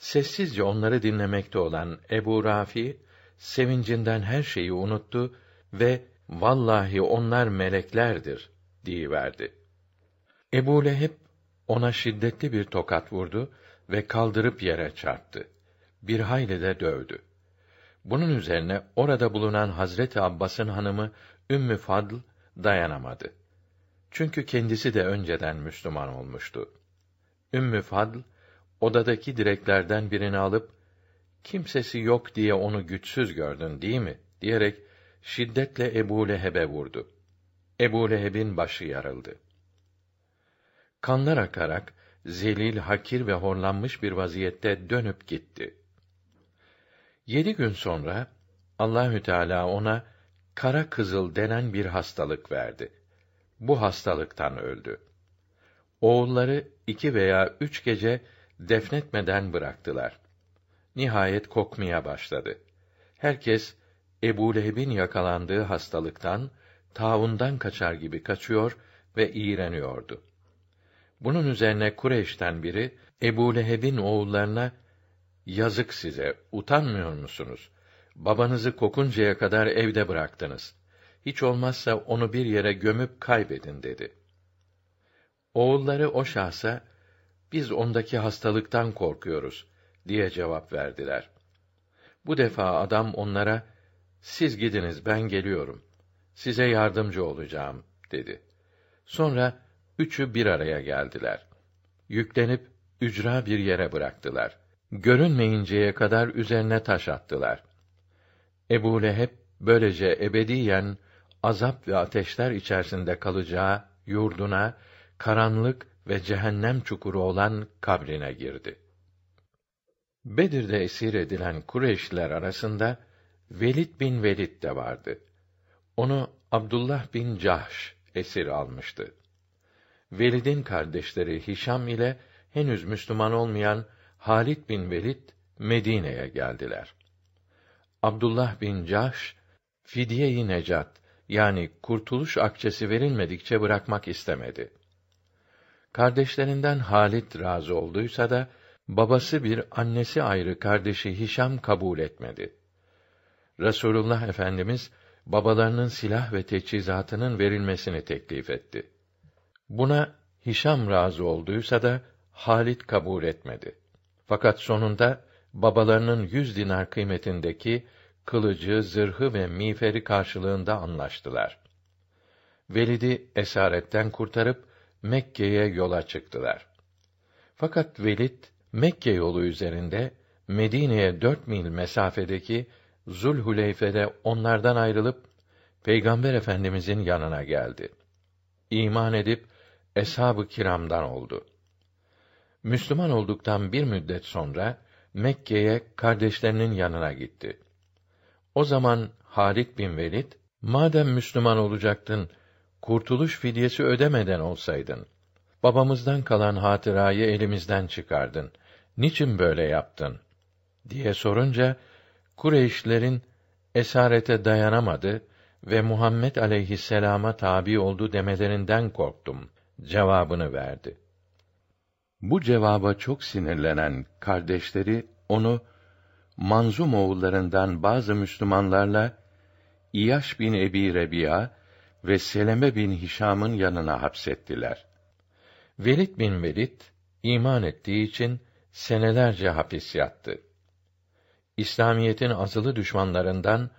Sessizce onları dinlemekte olan Ebu Rafi sevincinden her şeyi unuttu ve vallahi onlar meleklerdir verdi. Ebu Leheb ona şiddetli bir tokat vurdu ve kaldırıp yere çarptı. Bir hayli de dövdü. Bunun üzerine orada bulunan Hazreti Abbas'ın hanımı Ümmü Fadl dayanamadı. Çünkü kendisi de önceden Müslüman olmuştu. Ümmü Fadl odadaki direklerden birini alıp kimsesi yok diye onu güçsüz gördün değil mi diyerek şiddetle Ebu Leheb'e vurdu. Ebu Leheb'in başı yarıldı. Kanlar akarak zelil, hakir ve horlanmış bir vaziyette dönüp gitti. Yedi gün sonra Allahü Teala ona kara kızıl denen bir hastalık verdi. Bu hastalıktan öldü. Oğulları iki veya üç gece defnetmeden bıraktılar. Nihayet kokmaya başladı. Herkes Ebu Leheb'in yakalandığı hastalıktan, taundan kaçar gibi kaçıyor ve iğreniyordu. Bunun üzerine Kureyş'ten biri Ebu Leheb'in oğullarına yazık size, utanmıyor musunuz? Babanızı kokuncaya kadar evde bıraktınız. Hiç olmazsa onu bir yere gömüp kaybedin dedi. Oğulları o şahsa biz ondaki hastalıktan korkuyoruz diye cevap verdiler. Bu defa adam onlara siz gidiniz ben geliyorum. Size yardımcı olacağım dedi. Sonra üçü bir araya geldiler. Yüklenip ücra bir yere bıraktılar. Görünmeyinceye kadar üzerine taş attılar. Ebu Leheb böylece ebediyen azap ve ateşler içerisinde kalacağı yurduna karanlık ve cehennem çukuru olan kabrine girdi. Bedir'de esir edilen Kureyşliler arasında Velid bin Velid de vardı. Onu Abdullah bin Cahş esir almıştı. Velid'in kardeşleri Hişam ile henüz Müslüman olmayan Halid bin Velid Medine'ye geldiler. Abdullah bin Cahş fidye-i necat yani kurtuluş akçesi verilmedikçe bırakmak istemedi. Kardeşlerinden Halit razı olduysa da babası bir annesi ayrı kardeşi Hişam kabul etmedi. Resulullah Efendimiz babalarının silah ve teçhizatının verilmesini teklif etti. Buna Hişam razı olduysa da Halit kabul etmedi. Fakat sonunda babalarının yüz dinar kıymetindeki kılıcı, zırhı ve miğferi karşılığında anlaştılar. Velid'i esaretten kurtarıp Mekke'ye yola çıktılar. Fakat Velid Mekke yolu üzerinde Medine'ye dört mil mesafedeki Zulhuleyfe'de onlardan ayrılıp Peygamber Efendimizin yanına geldi. İman edip eshab-ı kiramdan oldu. Müslüman olduktan bir müddet sonra Mekke'ye kardeşlerinin yanına gitti. O zaman Halid bin Velid, madem Müslüman olacaktın, kurtuluş fidyesi ödemeden olsaydın, babamızdan kalan hatırayı elimizden çıkardın. Niçin böyle yaptın? diye sorunca, Kureyşlerin esarete dayanamadı ve Muhammed aleyhisselama tabi oldu demelerinden korktum cevabını verdi. Bu cevaba çok sinirlenen kardeşleri onu Manzum oğullarından bazı Müslümanlarla İyaş bin Ebi Rebiya ve Seleme bin Hişam'ın yanına hapsettiler. Velid bin Velid iman ettiği için senelerce hapis yattı. İslamiyetin azılı düşmanlarından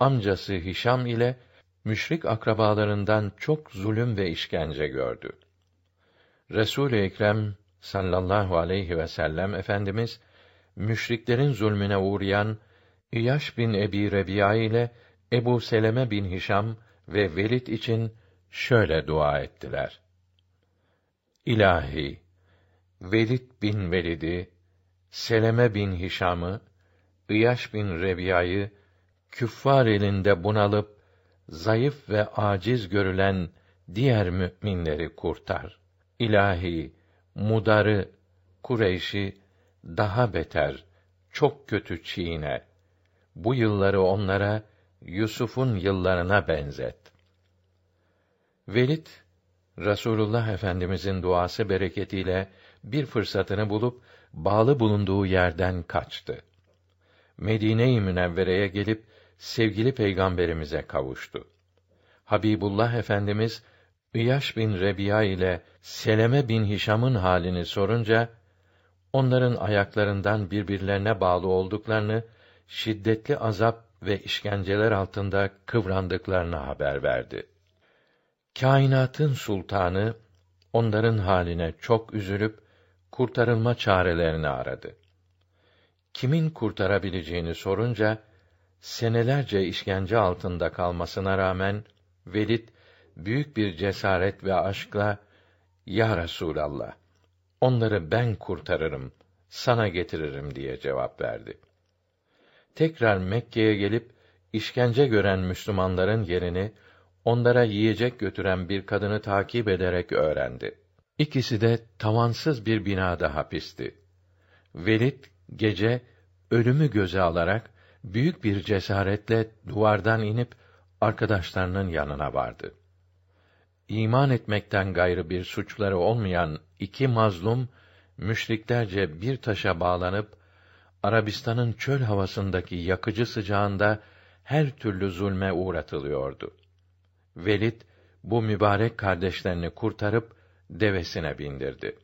amcası Hişam ile müşrik akrabalarından çok zulüm ve işkence gördü. Resul-i Ekrem sallallahu aleyhi ve sellem efendimiz müşriklerin zulmüne uğrayan İyaş bin Ebi Rebiya ile Ebu Seleme bin Hişam ve Velid için şöyle dua ettiler. İlahi, Velid bin Velid'i, Seleme bin Hişam'ı, İyaş bin Rebiya'yı küffar elinde bunalıp zayıf ve aciz görülen diğer müminleri kurtar. İlahi, Mudar'ı, Kureyş'i daha beter, çok kötü çiğne. Bu yılları onlara Yusuf'un yıllarına benzet. Velid Rasulullah Efendimizin duası bereketiyle bir fırsatını bulup bağlı bulunduğu yerden kaçtı. Medine-i Münevvere'ye gelip sevgili peygamberimize kavuştu. Habibullah Efendimiz İyaş bin Rebiya ile Seleme bin Hişam'ın halini sorunca onların ayaklarından birbirlerine bağlı olduklarını, şiddetli azap ve işkenceler altında kıvrandıklarını haber verdi. Kainatın sultanı onların haline çok üzülüp kurtarılma çarelerini aradı. Kimin kurtarabileceğini sorunca senelerce işkence altında kalmasına rağmen Velid büyük bir cesaret ve aşkla Ya Resulallah onları ben kurtarırım, sana getiririm diye cevap verdi. Tekrar Mekke'ye gelip işkence gören Müslümanların yerini onlara yiyecek götüren bir kadını takip ederek öğrendi. İkisi de tavansız bir binada hapisti. Velid gece ölümü göze alarak büyük bir cesaretle duvardan inip arkadaşlarının yanına vardı. İman etmekten gayrı bir suçları olmayan iki mazlum müşriklerce bir taşa bağlanıp Arabistan'ın çöl havasındaki yakıcı sıcağında her türlü zulme uğratılıyordu. Velid bu mübarek kardeşlerini kurtarıp devesine bindirdi.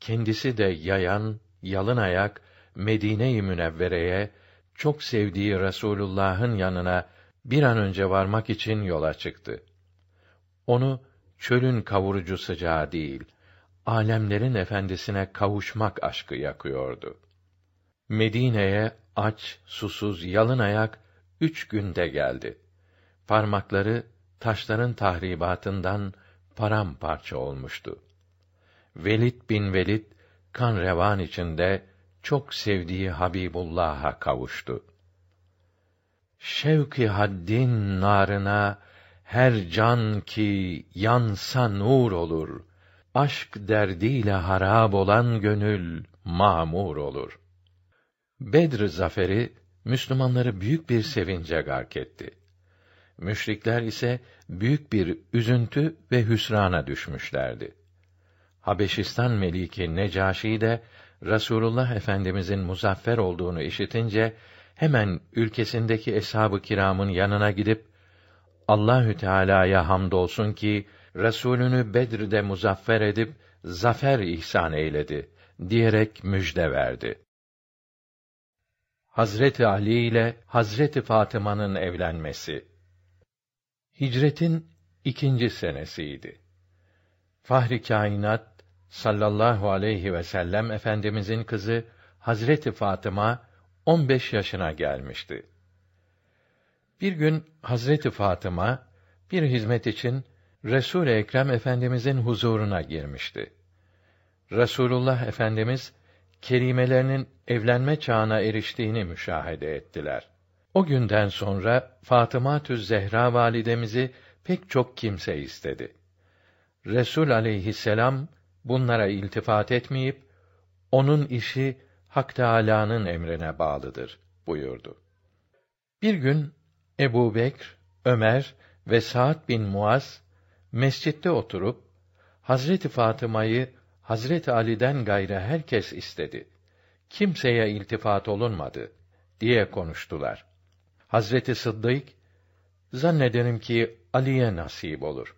Kendisi de yayan, yalın ayak Medine-i Münevvere'ye çok sevdiği Resulullah'ın yanına bir an önce varmak için yola çıktı. Onu çölün kavurucu sıcağı değil, alemlerin efendisine kavuşmak aşkı yakıyordu. Medine'ye aç, susuz, yalın ayak üç günde geldi. Parmakları taşların tahribatından paramparça olmuştu. Velid bin Velid kan revan içinde çok sevdiği Habibullah'a kavuştu. Şevki haddin narına her can ki yansa nur olur. Aşk derdiyle harab olan gönül mamur olur. Bedr zaferi Müslümanları büyük bir sevince gark etti. Müşrikler ise büyük bir üzüntü ve hüsrana düşmüşlerdi. Habeşistan meliki Necaşi de Rasulullah Efendimizin muzaffer olduğunu işitince hemen ülkesindeki eshab-ı kiramın yanına gidip Allahü Teala'ya hamdolsun ki Resulünü Bedir'de muzaffer edip zafer ihsan eyledi diyerek müjde verdi. Hazreti Ali ile Hazreti Fatıma'nın evlenmesi. Hicretin ikinci senesiydi. Fahri kainat sallallahu aleyhi ve sellem efendimizin kızı Hazreti Fatıma 15 yaşına gelmişti. Bir gün Hazreti Fatıma bir hizmet için Resul Ekrem Efendimizin huzuruna girmişti. Resulullah Efendimiz kerimelerinin evlenme çağına eriştiğini müşahede ettiler. O günden sonra Fatıma Tüz Zehra validemizi pek çok kimse istedi. Resul aleyhisselam bunlara iltifat etmeyip onun işi Hak Teâlâ'nın emrine bağlıdır buyurdu. Bir gün Ebu Bekr, Ömer ve Sa'd bin Muaz mescitte oturup Hazreti Fatıma'yı Hazreti Ali'den gayrı herkes istedi. Kimseye iltifat olunmadı. diye konuştular. Hazreti Sıddık zannederim ki Ali'ye nasip olur.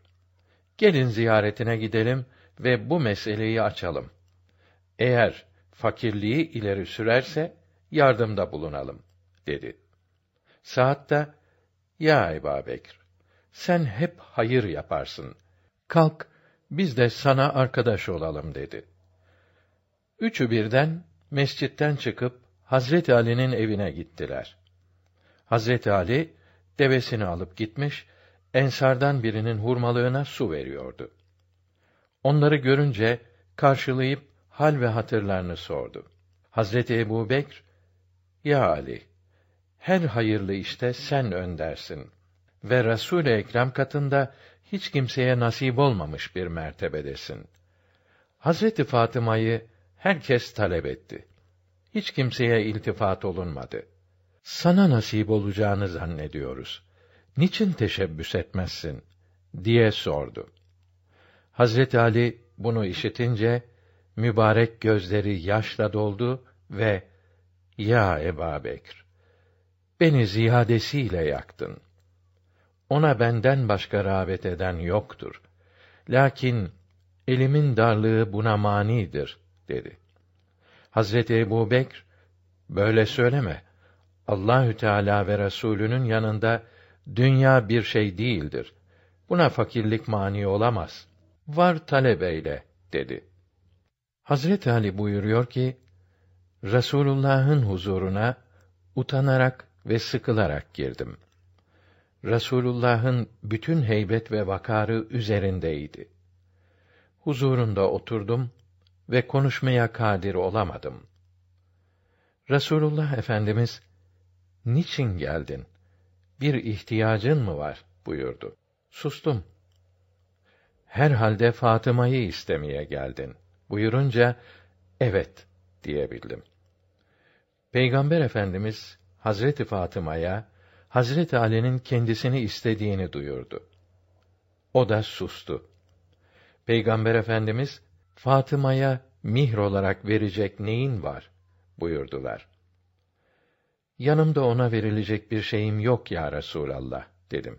Gelin ziyaretine gidelim ve bu meseleyi açalım. Eğer fakirliği ileri sürerse yardımda bulunalım dedi. Saat da ya Ebu Bekir, sen hep hayır yaparsın. Kalk, biz de sana arkadaş olalım dedi. Üçü birden mescitten çıkıp Hazreti Ali'nin evine gittiler. Hazreti Ali devesini alıp gitmiş, ensardan birinin hurmalığına su veriyordu. Onları görünce karşılayıp hal ve hatırlarını sordu. Hazreti Ebu Bekr, Ya Ali, her hayırlı işte sen öndersin ve Resul-i Ekrem katında hiç kimseye nasip olmamış bir mertebedesin. Hazreti Fatıma'yı herkes talep etti. Hiç kimseye iltifat olunmadı. Sana nasip olacağını zannediyoruz. Niçin teşebbüs etmezsin? diye sordu. Hazreti Ali bunu işitince mübarek gözleri yaşla doldu ve ya Eba Bekr, beni ziyadesiyle yaktın. Ona benden başka rağbet eden yoktur. Lakin elimin darlığı buna manidir dedi. Hazreti Ebu Bekr, böyle söyleme. Allahü Teala ve Resulünün yanında dünya bir şey değildir. Buna fakirlik mani olamaz. Var talebeyle dedi. Hazreti Ali buyuruyor ki, Resulullah'ın huzuruna utanarak ve sıkılarak girdim. Resulullah'ın bütün heybet ve vakarı üzerindeydi. Huzurunda oturdum ve konuşmaya kadir olamadım. Resulullah Efendimiz, niçin geldin? Bir ihtiyacın mı var? buyurdu. Sustum. Herhalde Fatıma'yı istemeye geldin. Buyurunca, evet diyebildim. Peygamber Efendimiz Hazreti Fatıma'ya Hazreti Ali'nin kendisini istediğini duyurdu. O da sustu. Peygamber Efendimiz Fatıma'ya mihr olarak verecek neyin var buyurdular. Yanımda ona verilecek bir şeyim yok ya Resulallah dedim.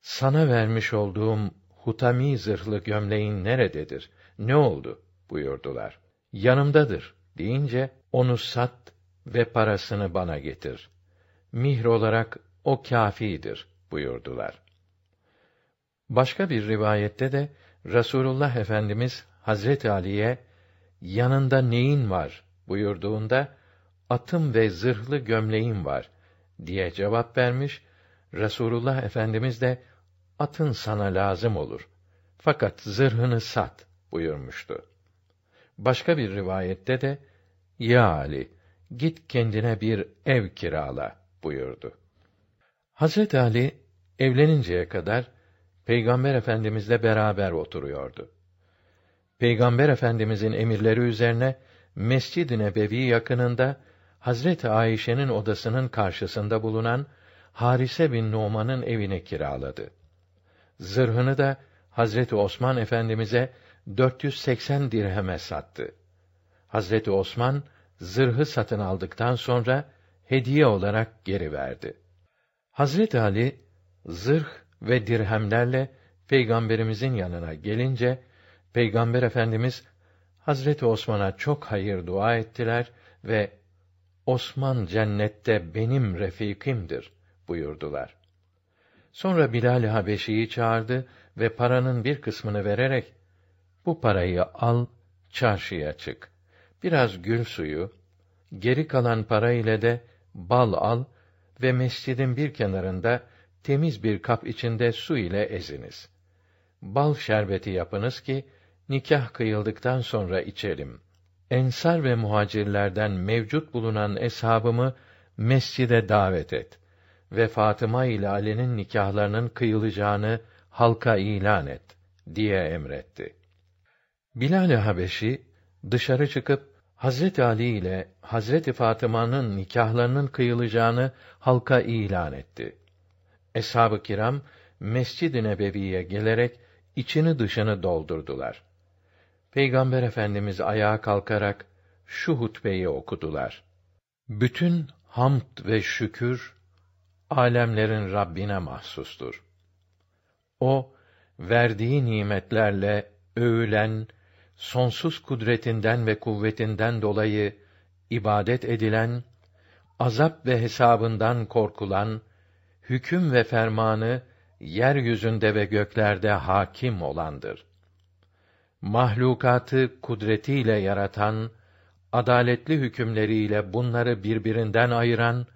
Sana vermiş olduğum hutami zırhlı gömleğin nerededir? Ne oldu? buyurdular. Yanımdadır deyince onu sat ve parasını bana getir. Mihr olarak o kâfidir buyurdular. Başka bir rivayette de Rasulullah Efendimiz Hazret Ali'ye yanında neyin var buyurduğunda atım ve zırhlı gömleğim var diye cevap vermiş. Rasulullah Efendimiz de atın sana lazım olur. Fakat zırhını sat buyurmuştu. Başka bir rivayette de ya Ali git kendine bir ev kirala buyurdu. Hazret Ali evleninceye kadar Peygamber Efendimizle beraber oturuyordu. Peygamber Efendimizin emirleri üzerine Mescid-i Nebevi yakınında Hazreti Ayşe'nin odasının karşısında bulunan Harise bin Numan'ın evini kiraladı. Zırhını da Hazreti Osman Efendimize 480 dirheme sattı. Hazreti Osman zırhı satın aldıktan sonra hediye olarak geri verdi. Hazreti Ali zırh ve dirhemlerle peygamberimizin yanına gelince peygamber efendimiz Hazreti Osman'a çok hayır dua ettiler ve Osman cennette benim refikimdir buyurdular. Sonra Bilal Habeşi'yi çağırdı ve paranın bir kısmını vererek bu parayı al, çarşıya çık. Biraz gül suyu, geri kalan para ile de bal al ve mescidin bir kenarında temiz bir kap içinde su ile eziniz. Bal şerbeti yapınız ki nikah kıyıldıktan sonra içelim. Ensar ve muhacirlerden mevcut bulunan eshabımı mescide davet et ve Fatıma ile Ali'nin nikahlarının kıyılacağını halka ilan et diye emretti. Bilal Habeşi dışarı çıkıp Hazreti Ali ile Hazreti Fatıma'nın nikahlarının kıyılacağını halka ilan etti. Eshab-ı kiram Mescid-i Nebevi'ye gelerek içini dışını doldurdular. Peygamber Efendimiz ayağa kalkarak şu hutbeyi okudular. Bütün hamd ve şükür alemlerin Rabbine mahsustur. O verdiği nimetlerle övülen, sonsuz kudretinden ve kuvvetinden dolayı ibadet edilen, azap ve hesabından korkulan, hüküm ve fermanı yeryüzünde ve göklerde hakim olandır. Mahlukatı kudretiyle yaratan, adaletli hükümleriyle bunları birbirinden ayıran,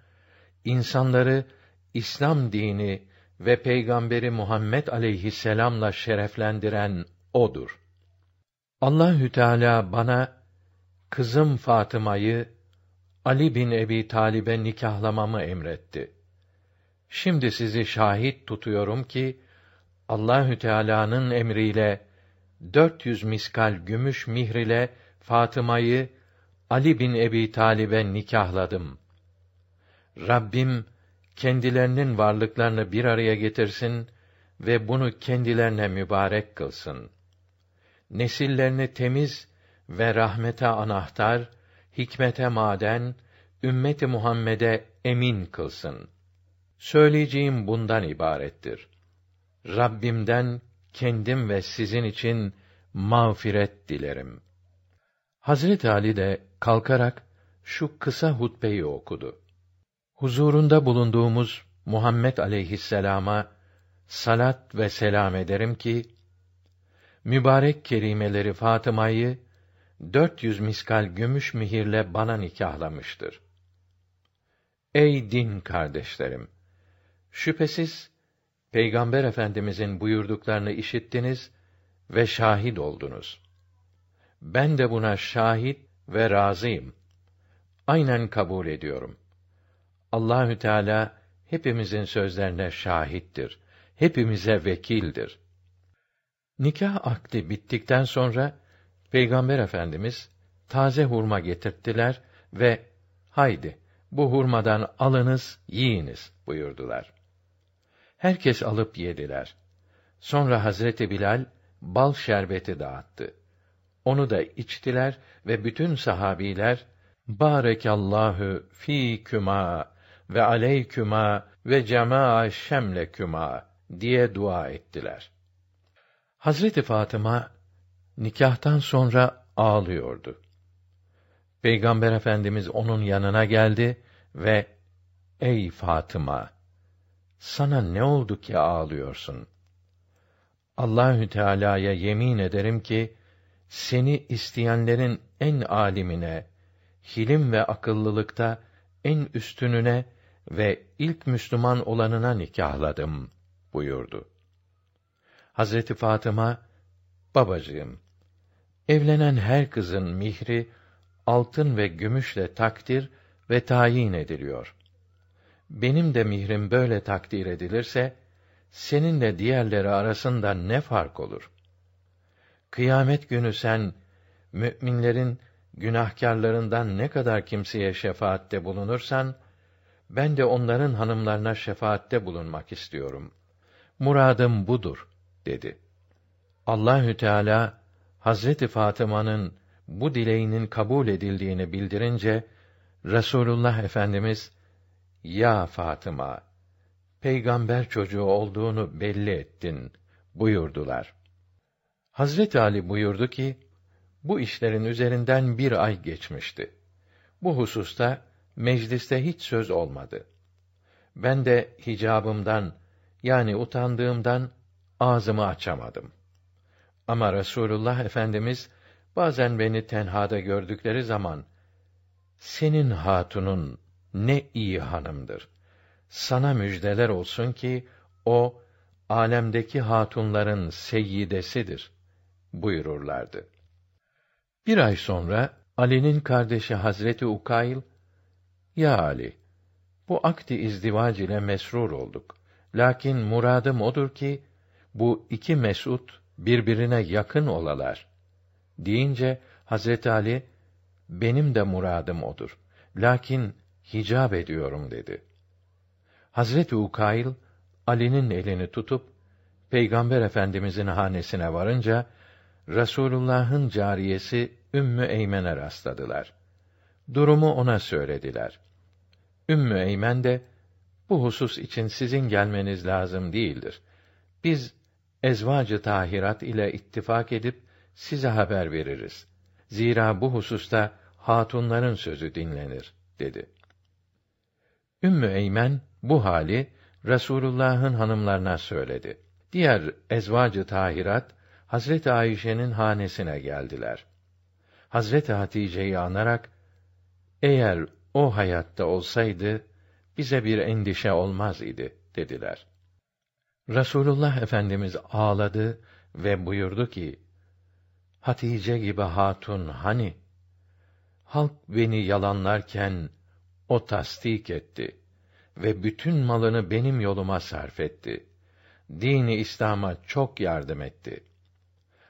insanları İslam dini ve peygamberi Muhammed aleyhisselamla şereflendiren odur. Allahü Teala bana kızım Fatıma'yı Ali bin Ebi Talib'e nikahlamamı emretti. Şimdi sizi şahit tutuyorum ki Allahü Teala'nın emriyle 400 miskal gümüş mihr ile Fatıma'yı Ali bin Ebi Talib'e nikahladım. Rabbim kendilerinin varlıklarını bir araya getirsin ve bunu kendilerine mübarek kılsın. Nesillerini temiz ve rahmete anahtar, hikmete maden, ümmeti Muhammed'e emin kılsın. Söyleyeceğim bundan ibarettir. Rabbimden kendim ve sizin için mağfiret dilerim. Hazret Ali de kalkarak şu kısa hutbeyi okudu. Huzurunda bulunduğumuz Muhammed aleyhisselama salat ve selam ederim ki mübarek kerimeleri Fatıma'yı 400 miskal gümüş mihirle bana nikahlamıştır. Ey din kardeşlerim! Şüphesiz Peygamber Efendimizin buyurduklarını işittiniz ve şahit oldunuz. Ben de buna şahit ve razıyım. Aynen kabul ediyorum. Allahü Teala hepimizin sözlerine şahittir. Hepimize vekildir. Nikah akdi bittikten sonra Peygamber Efendimiz taze hurma getirttiler ve haydi bu hurmadan alınız, yiyiniz buyurdular. Herkes alıp yediler. Sonra Hazreti Bilal bal şerbeti dağıttı. Onu da içtiler ve bütün sahabiler Barekallahu fi küma ve aleyküma ve cemaa şemleküma diye dua ettiler. Hazreti Fatıma nikahtan sonra ağlıyordu. Peygamber Efendimiz onun yanına geldi ve Ey Fatıma sana ne oldu ki ağlıyorsun? Allahü Teala'ya yemin ederim ki seni isteyenlerin en alimine, hilim ve akıllılıkta en üstününe ve ilk Müslüman olanına nikahladım buyurdu. Hazreti Fatıma, babacığım, evlenen her kızın mihri altın ve gümüşle takdir ve tayin ediliyor. Benim de mihrim böyle takdir edilirse, seninle diğerleri arasında ne fark olur? Kıyamet günü sen, mü'minlerin günahkarlarından ne kadar kimseye şefaatte bulunursan, ben de onların hanımlarına şefaatte bulunmak istiyorum. Muradım budur, dedi. Allahü Teala, Hazreti Fatıma'nın bu dileğinin kabul edildiğini bildirince, Resulullah Efendimiz, Ya Fatıma, peygamber çocuğu olduğunu belli ettin, buyurdular. Hazret Ali buyurdu ki, bu işlerin üzerinden bir ay geçmişti. Bu hususta mecliste hiç söz olmadı. Ben de hicabımdan yani utandığımdan ağzımı açamadım. Ama Resulullah Efendimiz bazen beni tenhada gördükleri zaman senin hatunun ne iyi hanımdır. Sana müjdeler olsun ki o alemdeki hatunların seyyidesidir buyururlardı. Bir ay sonra Ali'nin kardeşi Hazreti Ukayl, Ya Ali, bu akdi izdivac ile mesrur olduk. Lakin muradım odur ki, bu iki mesut birbirine yakın olalar. Deyince Hazreti Ali, benim de muradım odur. Lakin hicab ediyorum dedi. Hazreti Ukayl, Ali'nin elini tutup, Peygamber Efendimizin hanesine varınca, Resulullah'ın cariyesi Ümmü Eymen'e rastladılar. durumu ona söylediler. Ümmü Eymen de bu husus için sizin gelmeniz lazım değildir. Biz ezvacı tahirat ile ittifak edip size haber veririz. Zira bu hususta hatunların sözü dinlenir dedi. Ümmü Eymen bu hali Resulullah'ın hanımlarına söyledi. Diğer ezvacı tahirat Hazreti Ayşe'nin hanesine geldiler. Hazreti Hatice'yi anarak eğer o hayatta olsaydı bize bir endişe olmaz idi dediler. Rasulullah Efendimiz ağladı ve buyurdu ki: Hatice gibi hatun hani? Halk beni yalanlarken o tasdik etti ve bütün malını benim yoluma sarf etti. Dini İslam'a çok yardım etti.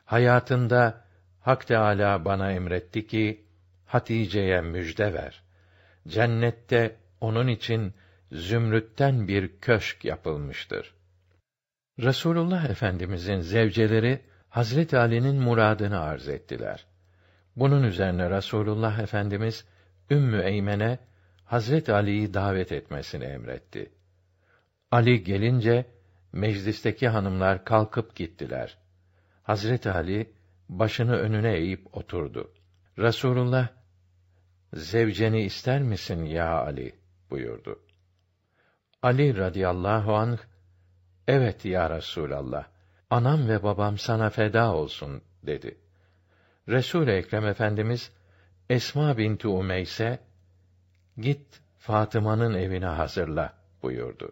Hayatında Hak Teâlâ bana emretti ki, Hatice'ye müjde ver. Cennette onun için zümrütten bir köşk yapılmıştır. Resulullah Efendimizin zevceleri Hazret Ali'nin muradını arz ettiler. Bunun üzerine Resulullah Efendimiz Ümmü Eymen'e Hazret Ali'yi davet etmesini emretti. Ali gelince meclisteki hanımlar kalkıp gittiler. Hazret Ali başını önüne eğip oturdu. Resulullah zevceni ister misin ya Ali buyurdu. Ali radıyallahu anh evet ya Resulallah anam ve babam sana feda olsun dedi. Resul Ekrem Efendimiz Esma binti Umeyse git Fatıma'nın evine hazırla buyurdu.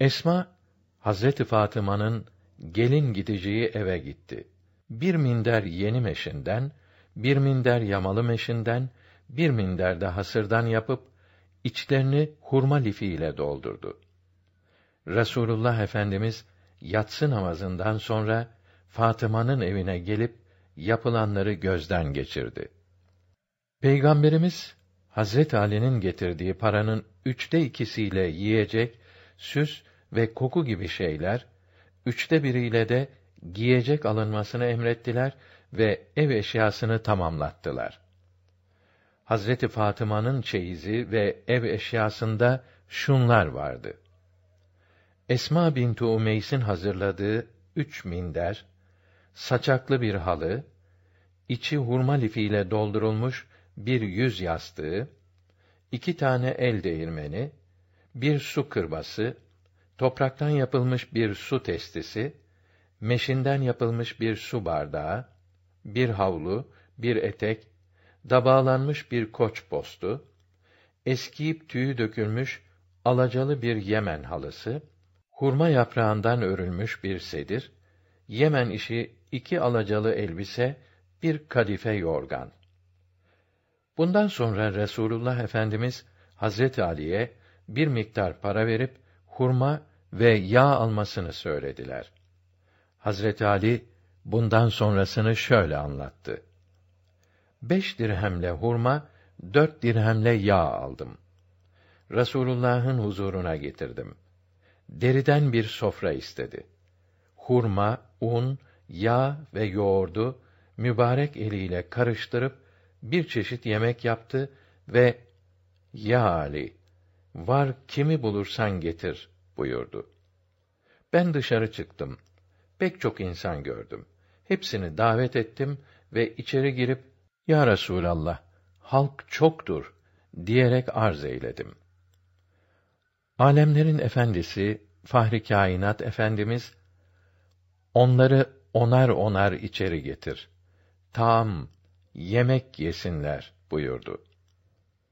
Esma Hazreti Fatıma'nın gelin gideceği eve gitti. Bir minder yeni meşinden, bir minder yamalı meşinden, bir minder de hasırdan yapıp içlerini hurma lifiyle doldurdu. Resulullah Efendimiz yatsı namazından sonra Fatıma'nın evine gelip yapılanları gözden geçirdi. Peygamberimiz Hazret Ali'nin getirdiği paranın üçte ikisiyle yiyecek, süs ve koku gibi şeyler, üçte biriyle de giyecek alınmasını emrettiler ve ev eşyasını tamamlattılar. Hazreti Fatıma'nın çeyizi ve ev eşyasında şunlar vardı. Esma bintu Umeys'in hazırladığı üç minder, saçaklı bir halı, içi hurma lifiyle doldurulmuş bir yüz yastığı, iki tane el değirmeni, bir su kırbası, topraktan yapılmış bir su testisi, meşinden yapılmış bir su bardağı, bir havlu, bir etek, dabağlanmış bir koç postu, eskiyip tüyü dökülmüş alacalı bir Yemen halısı, hurma yaprağından örülmüş bir sedir, Yemen işi iki alacalı elbise, bir kadife yorgan. Bundan sonra Resulullah Efendimiz Hazreti Ali'ye bir miktar para verip hurma ve yağ almasını söylediler. Hazreti Ali bundan sonrasını şöyle anlattı. Beş dirhemle hurma, dört dirhemle yağ aldım. Resulullah'ın huzuruna getirdim. Deriden bir sofra istedi. Hurma, un, yağ ve yoğurdu mübarek eliyle karıştırıp bir çeşit yemek yaptı ve "Ya Ali, var kimi bulursan getir." buyurdu. Ben dışarı çıktım. Pek çok insan gördüm. Hepsini davet ettim ve içeri girip "Ya Resulallah, halk çoktur." diyerek arz eyledim. Alemlerin efendisi Fahri Kainat Efendimiz onları onar onar içeri getir. Tam yemek yesinler buyurdu.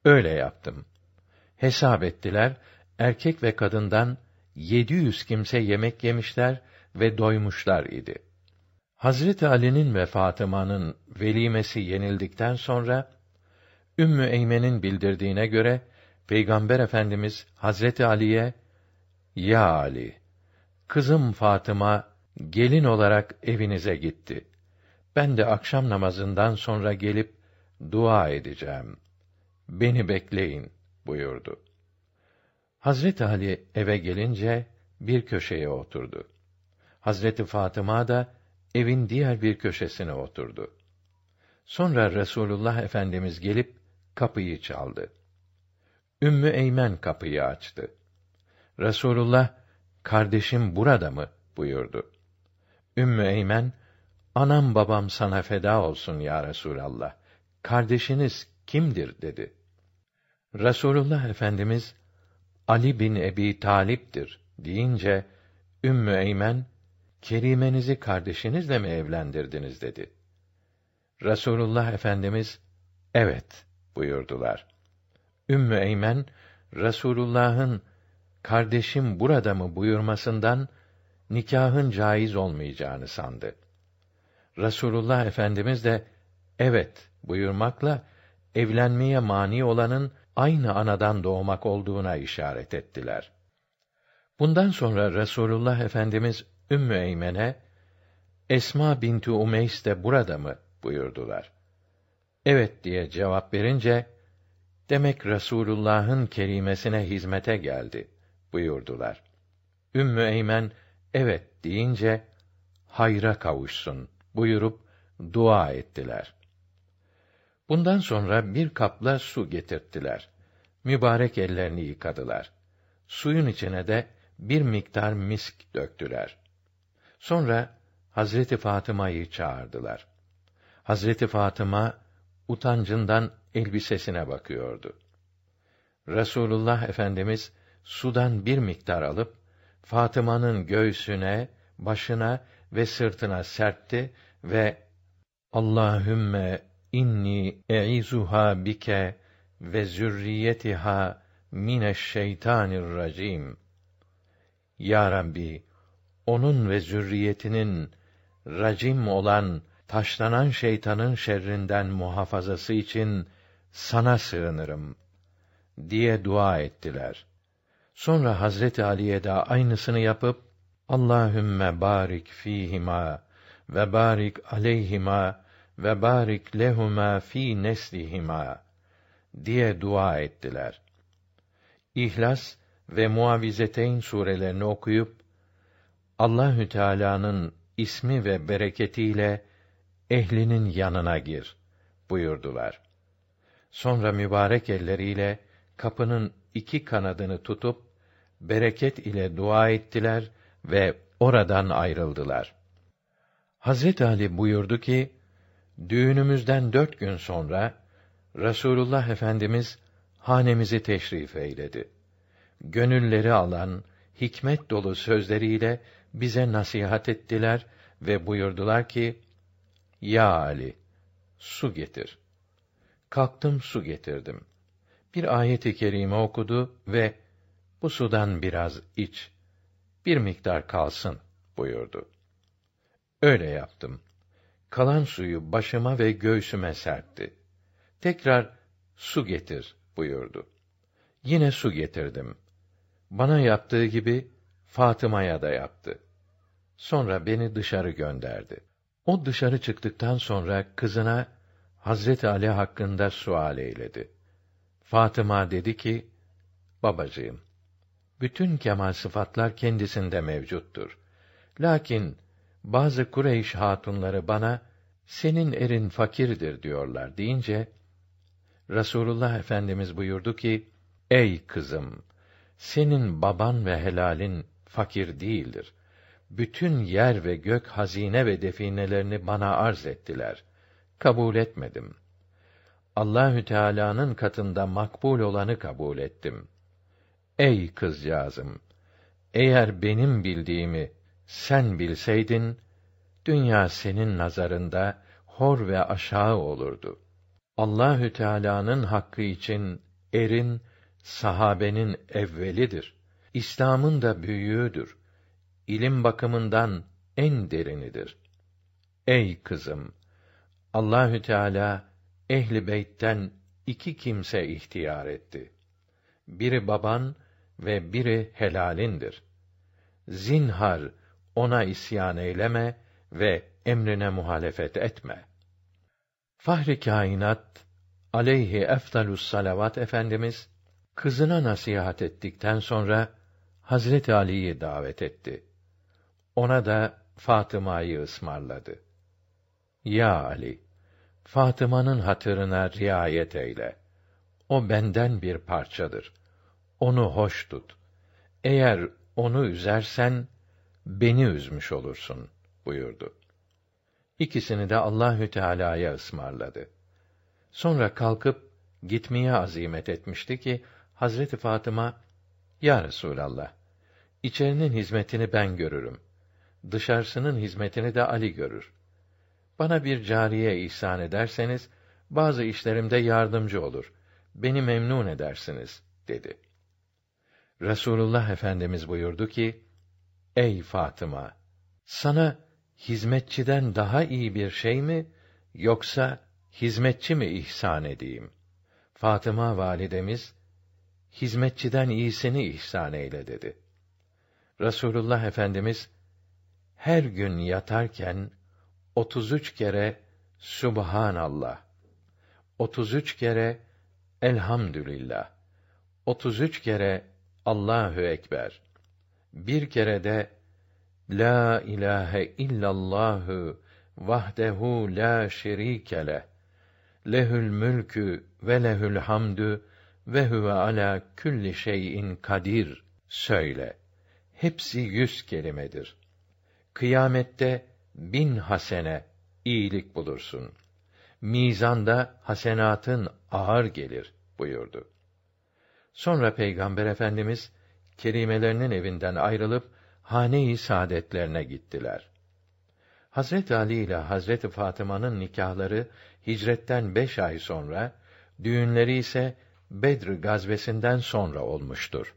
Öyle yaptım. Hesap ettiler, erkek ve kadından yedi yüz kimse yemek yemişler ve doymuşlar idi. Hazreti Ali'nin ve Fatıma'nın velimesi yenildikten sonra Ümmü Eymen'in bildirdiğine göre Peygamber Efendimiz Hazreti Ali'ye "Ya Ali, kızım Fatıma gelin olarak evinize gitti. Ben de akşam namazından sonra gelip dua edeceğim. Beni bekleyin buyurdu. Hazret Ali eve gelince bir köşeye oturdu. Hazreti Fatıma da evin diğer bir köşesine oturdu. Sonra Resulullah Efendimiz gelip kapıyı çaldı. Ümmü Eymen kapıyı açtı. Resulullah, kardeşim burada mı? buyurdu. Ümmü Eymen, anam babam sana feda olsun ya Resulallah. Kardeşiniz kimdir dedi. Resulullah Efendimiz, Ali bin Ebi Talip'tir deyince, Ümmü Eymen, Kerimenizi kardeşinizle mi evlendirdiniz dedi. Resulullah Efendimiz, evet buyurdular. Ümmü Eymen, Resulullah'ın kardeşim burada mı buyurmasından nikahın caiz olmayacağını sandı. Resulullah Efendimiz de evet buyurmakla evlenmeye mani olanın aynı anadan doğmak olduğuna işaret ettiler. Bundan sonra Resulullah Efendimiz Ümmü Eymen'e Esma binti Umeys de burada mı buyurdular. Evet diye cevap verince demek Resulullah'ın kerimesine hizmete geldi buyurdular. Ümmü Eymen evet deyince hayra kavuşsun buyurup dua ettiler. Bundan sonra bir kapla su getirttiler. Mübarek ellerini yıkadılar. Suyun içine de bir miktar misk döktüler. Sonra Hazreti Fatıma'yı çağırdılar. Hazreti Fatıma utancından elbisesine bakıyordu. Resulullah Efendimiz sudan bir miktar alıp Fatıma'nın göğsüne, başına ve sırtına serpti ve Allahümme inni eizuha bike ve zürriyetiha mineşşeytanirracim. Ya Rabbi, onun ve zürriyetinin racim olan taşlanan şeytanın şerrinden muhafazası için sana sığınırım diye dua ettiler. Sonra Hazreti Ali'ye de aynısını yapıp Allahümme barik fihima ve barik aleyhima ve barik lehuma fi neslihima diye dua ettiler. İhlas ve Muavizeteyn surelerini okuyup Allahü Teala'nın ismi ve bereketiyle ehlinin yanına gir buyurdular. Sonra mübarek elleriyle kapının iki kanadını tutup bereket ile dua ettiler ve oradan ayrıldılar. Hazret Ali buyurdu ki, düğünümüzden dört gün sonra Rasulullah Efendimiz hanemizi teşrif eyledi. Gönülleri alan hikmet dolu sözleriyle bize nasihat ettiler ve buyurdular ki: Ya Ali, su getir. Kalktım su getirdim. Bir ayet-i kerime okudu ve bu sudan biraz iç. Bir miktar kalsın buyurdu. Öyle yaptım. Kalan suyu başıma ve göğsüme serpti. Tekrar su getir buyurdu. Yine su getirdim. Bana yaptığı gibi Fatıma'ya da yaptı. Sonra beni dışarı gönderdi. O dışarı çıktıktan sonra kızına Hazret Ali hakkında sual eyledi. Fatıma dedi ki: Babacığım, bütün kemal sıfatlar kendisinde mevcuttur. Lakin bazı Kureyş hatunları bana senin erin fakirdir diyorlar deyince Rasulullah Efendimiz buyurdu ki: Ey kızım, senin baban ve helalin fakir değildir. Bütün yer ve gök hazine ve definelerini bana arz ettiler. Kabul etmedim. Allahü Teala'nın katında makbul olanı kabul ettim. Ey kızcağızım, eğer benim bildiğimi sen bilseydin, dünya senin nazarında hor ve aşağı olurdu. Allahü Teala'nın hakkı için erin sahabenin evvelidir. İslam'ın da büyüğüdür. İlim bakımından en derinidir. Ey kızım, Allahü Teala ehli beytten iki kimse ihtiyar etti. Biri baban ve biri helalindir. Zinhar ona isyan eyleme ve emrine muhalefet etme. Fahri kainat aleyhi efdalus salavat efendimiz kızına nasihat ettikten sonra Hazreti Ali'yi davet etti. Ona da Fatıma'yı ısmarladı. Ya Ali, Fatıma'nın hatırına riayet eyle. O benden bir parçadır. Onu hoş tut. Eğer onu üzersen beni üzmüş olursun buyurdu. İkisini de Allahü Teala'ya ısmarladı. Sonra kalkıp gitmeye azimet etmişti ki Hazreti Fatıma Ya Resulallah içerinin hizmetini ben görürüm. Dışarısının hizmetini de Ali görür. Bana bir cariye ihsan ederseniz bazı işlerimde yardımcı olur. Beni memnun edersiniz dedi. Resulullah Efendimiz buyurdu ki: Ey Fatıma, sana hizmetçiden daha iyi bir şey mi yoksa hizmetçi mi ihsan edeyim? Fatıma validemiz hizmetçiden iyisini ihsan eyle dedi. Resulullah Efendimiz her gün yatarken 33 kere Subhanallah, 33 kere Elhamdülillah, 33 kere Allahü ekber, bir kere de La ilahe illallahu vahdehu la şerike le. Lehül mülkü ve lehül hamdü ve huve ala külli şeyin kadir söyle. Hepsi yüz kelimedir. Kıyamette bin hasene iyilik bulursun. Mizanda hasenatın ağır gelir buyurdu. Sonra Peygamber Efendimiz kerimelerinin evinden ayrılıp hane-i saadetlerine gittiler. Hazret Ali ile Hazreti Fatıma'nın nikahları hicretten beş ay sonra, düğünleri ise Bedr gazvesinden sonra olmuştur.